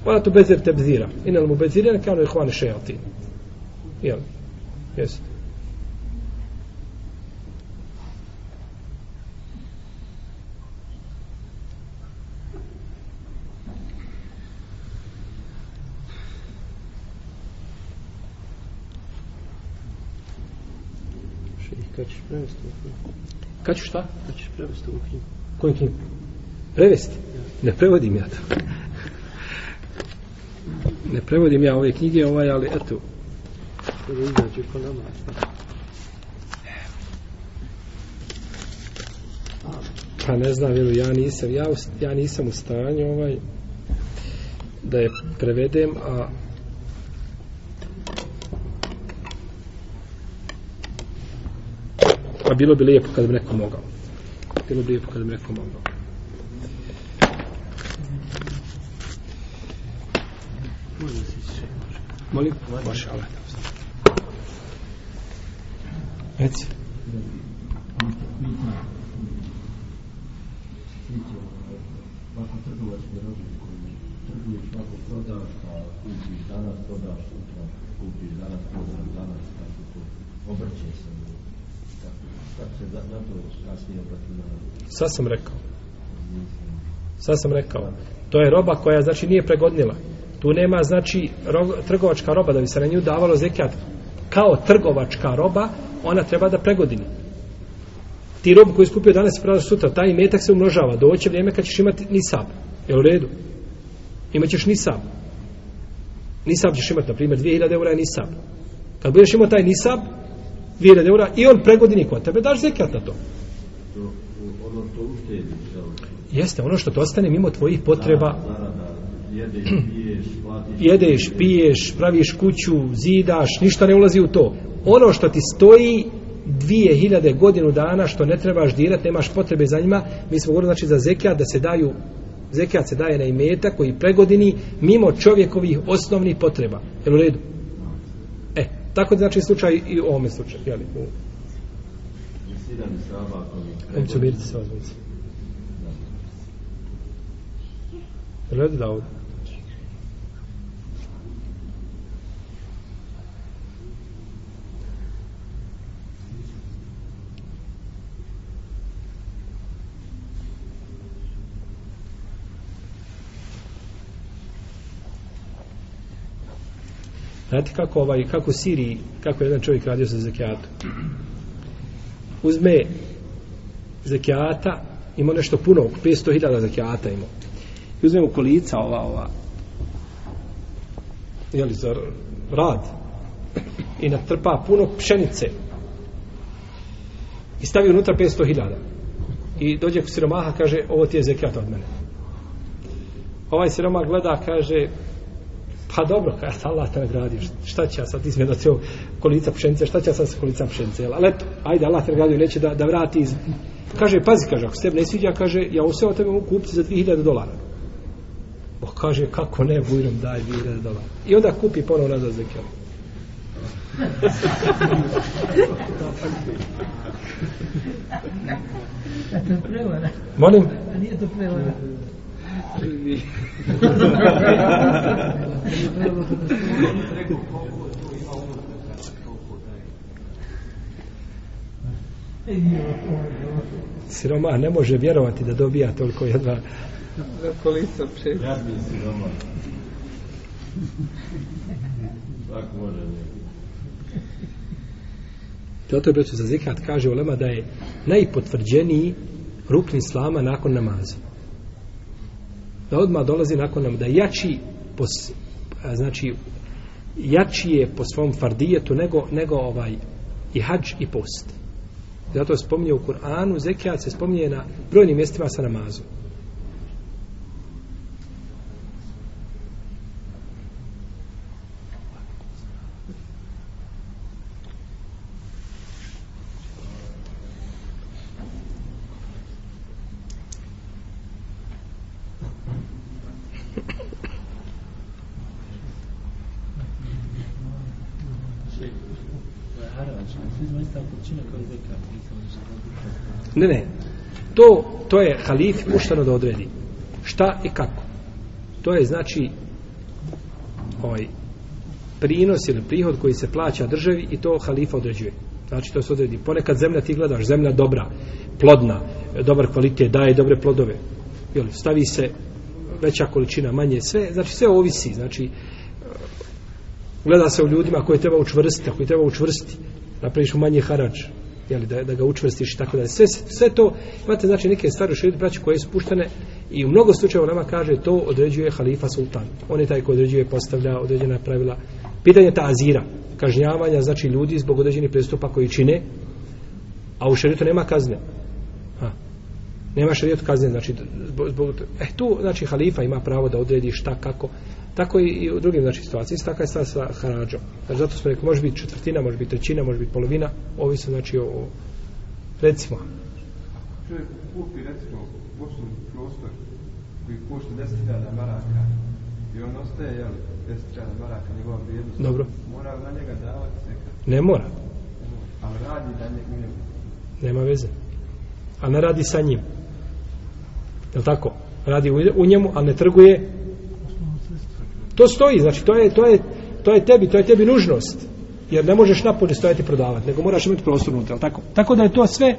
Ona to bez tebzira. Inal mu bezirina kao je hvane šejatin. Jel? Jeste. Kad ćeš prevesti u knjigu? Kad ću šta? Kad ćeš prevesti u knjigu? Koju knjigu? Prevesti? Ne prevodim ja to. Ne prevodim ja ove knjige, ovaj, ali eto, Kada izađe ko nama. pa ne znam, vjeru, ja nisam, ja, ja nisam u stanju, ovaj, da je prevedem, a a bilo bi lijepo kad bi neko mogao. Bilo bi lijepo kad bi neko mogao. Može se. Molim? Može, Allah. Reci. Danas, to se na to. Sad sam rekao. Sad sam rekao. To je roba koja znači nije pregodnila. Tu nema znači ro, trgovačka roba da bi se na nju davalo zekijat kao trgovačka roba, ona treba da pregodini. Ti robu koju skupio danas i prodaš sutra, taj metak se umnožava. Doće vrijeme kad ćeš imati nisab. Je u redu? Imaćeš nisab. Nisab ćeš imati, na primjer, 2000 eura je nisab. Kad budeš imao taj nisab, 2000 eura, i on pregodini kod tebe, daš zekijat na to. To, ono što jel? Jeste, ono što ti ostane mimo tvojih potreba, Zarada, jedeš, piješ, platiš. jedeš, piješ, praviš kuću, zidaš, ništa ne ulazi u to. Ono što ti stoji dvije hiljade godinu dana što ne trebaš dirati, nemaš potrebe za njima, mi smo govorili znači za zekijat da se daju zekijat se daje na imeta koji pregodini mimo čovjekovih osnovnih potreba. Jel u redu? E, tako da znači slučaj i u ovome slučaju. Jeli, u, ako mi Kom ću miriti se ozmice. Jel u redu da ovdje? Znate kako ovaj, kako u Siriji, kako jedan čovjek radio sa zekijatom? Uzme zekijata, ima nešto puno, 500.000 zekijata ima. I uzme u kolica ova, ova, jeli, za rad, i natrpa puno pšenice. I stavi unutra 500.000. I dođe k siromaha, kaže, ovo ti je zekijat od mene. Ovaj siromah gleda, kaže, Pa dobro, kaže, Allah te nagradio. Šta će ja sad izmjeno cijel kolica pšenice, šta će ja sad sa kolica pšenice? Ali eto, ajde, Allah te nagradio, neće da, da vrati iz... Kaže, pazi, kaže, ako se tebi ne sviđa, kaže, ja ovo sve tebe mogu kupiti za 2000 dolara. Bo kaže, kako ne, bujrom, daj 2000 dolara. I onda kupi ponovo nazad je prevara. Molim? A nije to prevara. Siroma ne može vjerovati da dobija toliko jedva. Kolica pšenica. Jadni si doma. Svako može neki. Zato je breću za zikat kaže ulema da je najpotvrđeniji rukn islama nakon namaza. Da odmah dolazi nakon nam Da jači po, a, znači jači je po svom fardijetu nego, nego ovaj i hađ i post. Zato je spominje u Kur'anu, zekijat se spominje na brojnim mjestima sa namazom. Ne, ne. To, to je halif pušteno da odredi. Šta i kako. To je znači ovaj prinos ili prihod koji se plaća državi i to halifa određuje. Znači to se odredi. Ponekad zemlja ti gledaš, zemlja dobra, plodna, dobar kvalitet, daje dobre plodove. Jel, stavi se veća količina, manje, sve, znači sve ovisi, znači gleda se u ljudima koje treba učvrstiti, koji treba učvrstiti, napraviš mu manje harač, jeli, da, da ga učvrstiš i tako da sve, sve to, imate znači neke stvari u širitu braći koje su puštene i u mnogo slučajeva nama kaže to određuje halifa sultan. On je taj koji određuje, postavlja određena pravila. Pitanje ta azira, kažnjavanja znači ljudi zbog određenih prestupa koji čine, a u širitu nema kazne. Ha. Nema šarijetu kazne, znači zbog, zbog, eh, tu znači halifa ima pravo da odredi šta kako, tako i, u drugim znači situaciji, taka je stvar sa harađom. Znači zato smo rekli, može biti četvrtina, može biti trećina, može biti polovina, ovisno znači o, o recimo, čovjek kupi recimo poslovni prostor koji košta 10.000 maraka i on ostaje jel, 10.000 maraka njegova vrijednost Dobro. mora na njega davati sekat ne mora, ali radi da nje, u njemu nema veze. A ne radi sa njim. Je tako? Radi u, u njemu, ali ne trguje. To stoji, znači to je, to je, to je tebi, to je tebi nužnost. Jer ne možeš napolje stojati i prodavati, nego moraš imati prostor unutra, tako? Tako da je to sve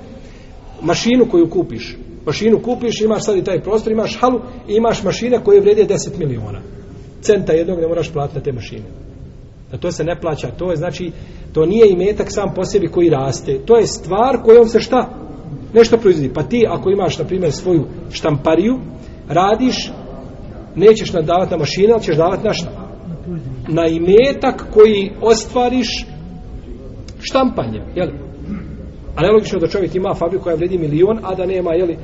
mašinu koju kupiš. Mašinu kupiš, imaš sad i taj prostor, imaš halu i imaš mašine koje vrede 10 miliona. Centa jednog ne moraš platiti na te mašine. Da to se ne plaća, to je znači, to nije imetak sam po sebi koji raste. To je stvar kojom se šta? Nešto proizvodi. Pa ti ako imaš, na primjer, svoju štampariju, radiš, nećeš nadavati na mašine, ali ćeš davati na šta? Na imetak koji ostvariš štampanjem, jel? A nelogično da čovjek ima fabriku koja vredi milion, a da nema, jeli,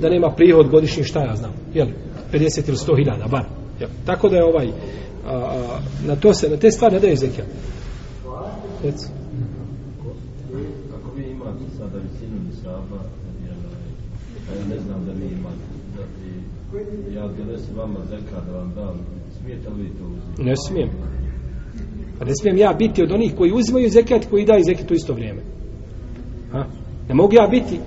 da nema prihod godišnji, šta ja znam, jeli, 50 ili 100 hiljada, bar. Jel? Tako da je ovaj, a, a, na, to se, na te stvari ne daje zekijat. Reci. Ako vi imate sada visinu nisaba, a ja ne znam da vi imate, da ti, ja donesem vama zeka da vam dam, smijete li vi to uzeti? Ne smijem. Pa ne smijem ja biti od onih koji uzimaju zekat koji daju zekat u isto vrijeme. Ha? Ne mogu ja biti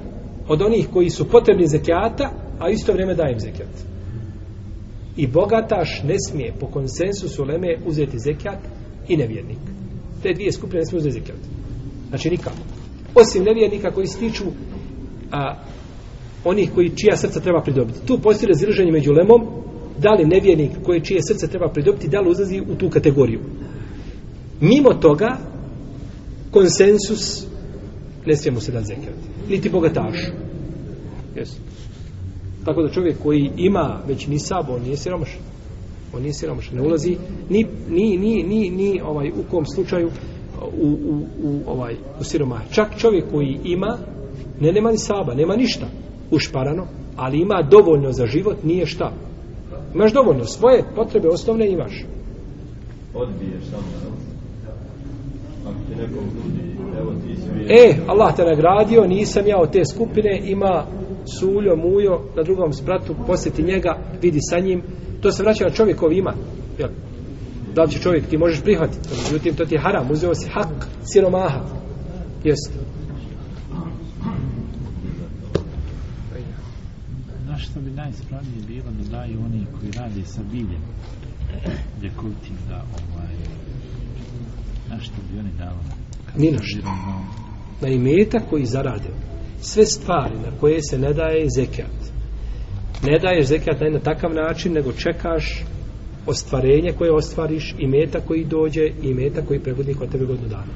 od onih koji su potrebni zekijata, a isto vrijeme dajem zekijat. I bogataš ne smije po konsensusu leme uzeti zekijat i nevjernik. Te dvije skupine ne smije uzeti zekijat. Znači nikako. Osim nevjernika koji stiču a, onih koji čija srca treba pridobiti. Tu postoji razilaženje među lemom da li nevjernik koje čije srce treba pridobiti, da li uzazi u tu kategoriju. Mimo toga, konsensus ne smijemo se dati zekat. Niti bogataš. Yes. Tako da čovjek koji ima već ni sabo, on nije siromašan. On nije siromašan. Ne ulazi ni, ni, ni, ni, ni ovaj, u kom slučaju u, u, u, ovaj, u siroma. Čak čovjek koji ima, ne nema ni saba, nema ništa ušparano, ali ima dovoljno za život, nije šta. Imaš dovoljno, svoje potrebe osnovne imaš. Odbiješ samo, jel? Ako ti neko nudi, evo ti si vjernik. E, Allah te nagradio, nisam ja od te skupine, ima suljo, mujo, na drugom spratu, posjeti njega, vidi sa njim. To se vraća na čovjekov ima. Jel? Da li će čovjek, ti možeš prihvatiti. Međutim, to ti je haram, uzeo si hak siromaha. Jeste. Na najispravnije bilo da daju oni koji rade sa biljem ljekovitim da ovaj na što bi oni davali Ni na što. Na imeta koji zarade. Sve stvari na koje se ne daje zekat. Ne daješ zekat na takav način, nego čekaš ostvarenje koje ostvariš, imeta koji dođe, imeta koji pregodi kod tebe godinu dana.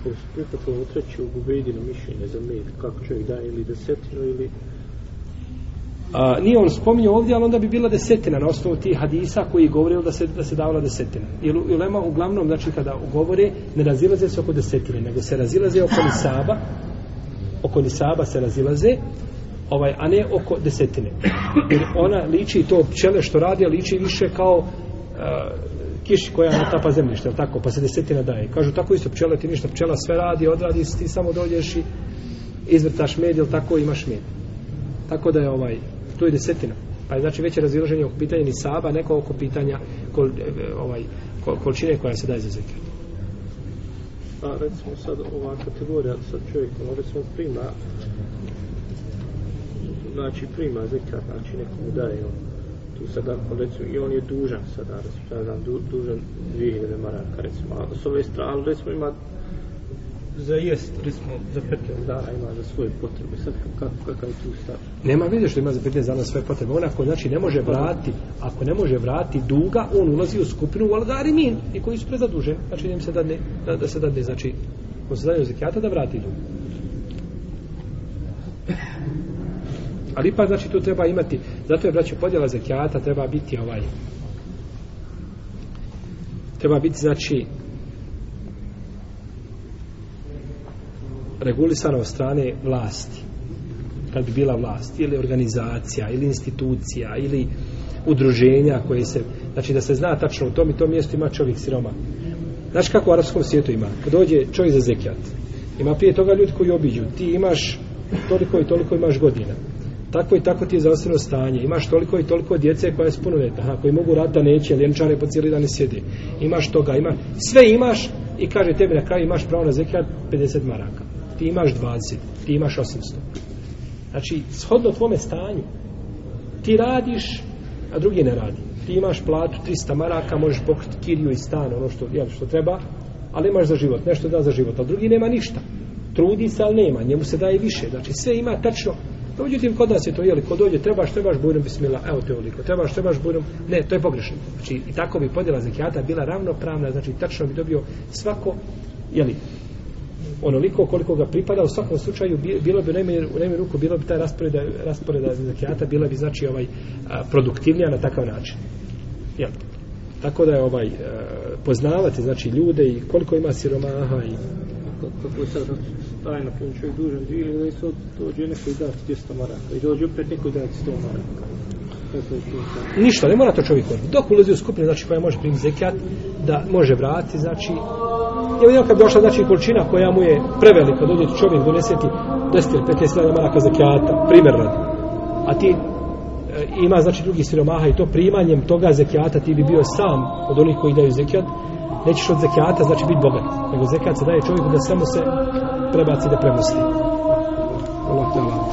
Ako se prihvatilo treću ubejdino mišljenje za med, kako čovjek daje ili desetinu ili A, nije on spominjao ovdje, ali onda bi bila desetina na osnovu tih hadisa koji govore da se, da se davala desetina. Jer u- ulema uglavnom, znači kada govore, ne razilaze se oko desetine, nego se razilaze oko nisaba, oko nisaba se razilaze, ovaj, a ne oko desetine. Jer ona liči to pčele što radi, liči više kao uh, kiši koja natapa zemljište, jel tako, pa se desetina daje. Kažu tako isto pčele, ti ništa pčela sve radi, odradi, ti samo dođeš i izvrtaš med, jel tako, imaš med. Tako da je ovaj, tu je desetina. Pa je znači veće razilaženje oko pitanja ni saba, neko oko pitanja kol, e, ovaj, kol, količine koja se daje za zekat. A pa, recimo sad ova kategorija, sad čovjek, ono recimo prima, znači prima zekat, znači nekomu daje ono tu sada, on recimo, i on je dužan sada, recimo, sada znam, du, dužan 2000 maraka, recimo, a s ove strane, ali recimo ima za jest, recimo, za 15 dana ima za svoje potrebe, sad kako, kakav je tu stav? Nema vide što ima za 15 dana sve potrebe. On ako znači ne može vratiti, ako ne može vratiti duga, on ulazi u skupinu u Algari min i koji su prezaduženi. Znači da im se dadne, da, da se dadne, znači, ko se daje zekijata da vrati dug. Ali ipak, znači, tu treba imati, zato je, braćo, podjela zekijata treba biti ovaj, treba biti, znači, regulisana od strane vlasti kad bi bila vlast ili organizacija ili institucija ili udruženja koje se znači da se zna tačno u tom i tom mjestu ima čovjek siroma. Znaš kako u arapskom svijetu ima? Kad dođe čovjek za zekijat ima prije toga ljudi koji obiđu ti imaš toliko i toliko imaš godina tako i tako ti je zdravstveno stanje imaš toliko i toliko djece koja je spunoleta aha, koji mogu rata neće ljenčare po cijeli dan ne sjedi. imaš toga ima sve imaš i kaže tebi na kraju imaš pravo na zekijat 50 maraka ti imaš 20 ti imaš 800 Znači, shodno tvome stanju, ti radiš, a drugi ne radi. Ti imaš platu 300 maraka, možeš pokriti kiriju i stan, ono što, jel, što treba, ali imaš za život, nešto da za život, a drugi nema ništa. trudi se, ali nema, njemu se daje više, znači sve ima tačno, no, međutim, kod nas je to, jeli, ko dođe, trebaš, trebaš, bujrom, bismila, evo te ovoliko, trebaš, trebaš, bujrom, ne, to je pogrešno. Znači, i tako bi podjela zekijata bila ravnopravna, znači, tačno bi dobio svako, jeli, onoliko koliko ga pripada, u svakom slučaju bilo bi u najmanju, u najmanju ruku, bilo bi ta rasporeda, rasporeda zekijata, bila bi, znači, ovaj, a, produktivnija na takav način. Jel? Tako da je ovaj, a, poznavati, znači, ljude i koliko ima siromaha i kako taj na tajno čovjek dužan dvije ili da sad dođe neko i da 200 maraka i dođe opet neko i da 100 maraka. Ništa, ne mora to čovjek odbiti. Dok ulazi u skupinu, znači koja može primiti zekijat, da može vratiti, znači Ja vidim kad bi došla znači količina koja mu je prevelika, dođe ti čovjek donese ti 10 ili 15 maraka zekijata, primjer radi. A ti e, ima znači drugi siromaha i to primanjem toga zekijata ti bi bio sam od onih koji daju zekijat, nećeš od zekijata znači biti bogat, nego zekijat se daje čovjeku da samo se prebaci da premosti. Allah te Allah,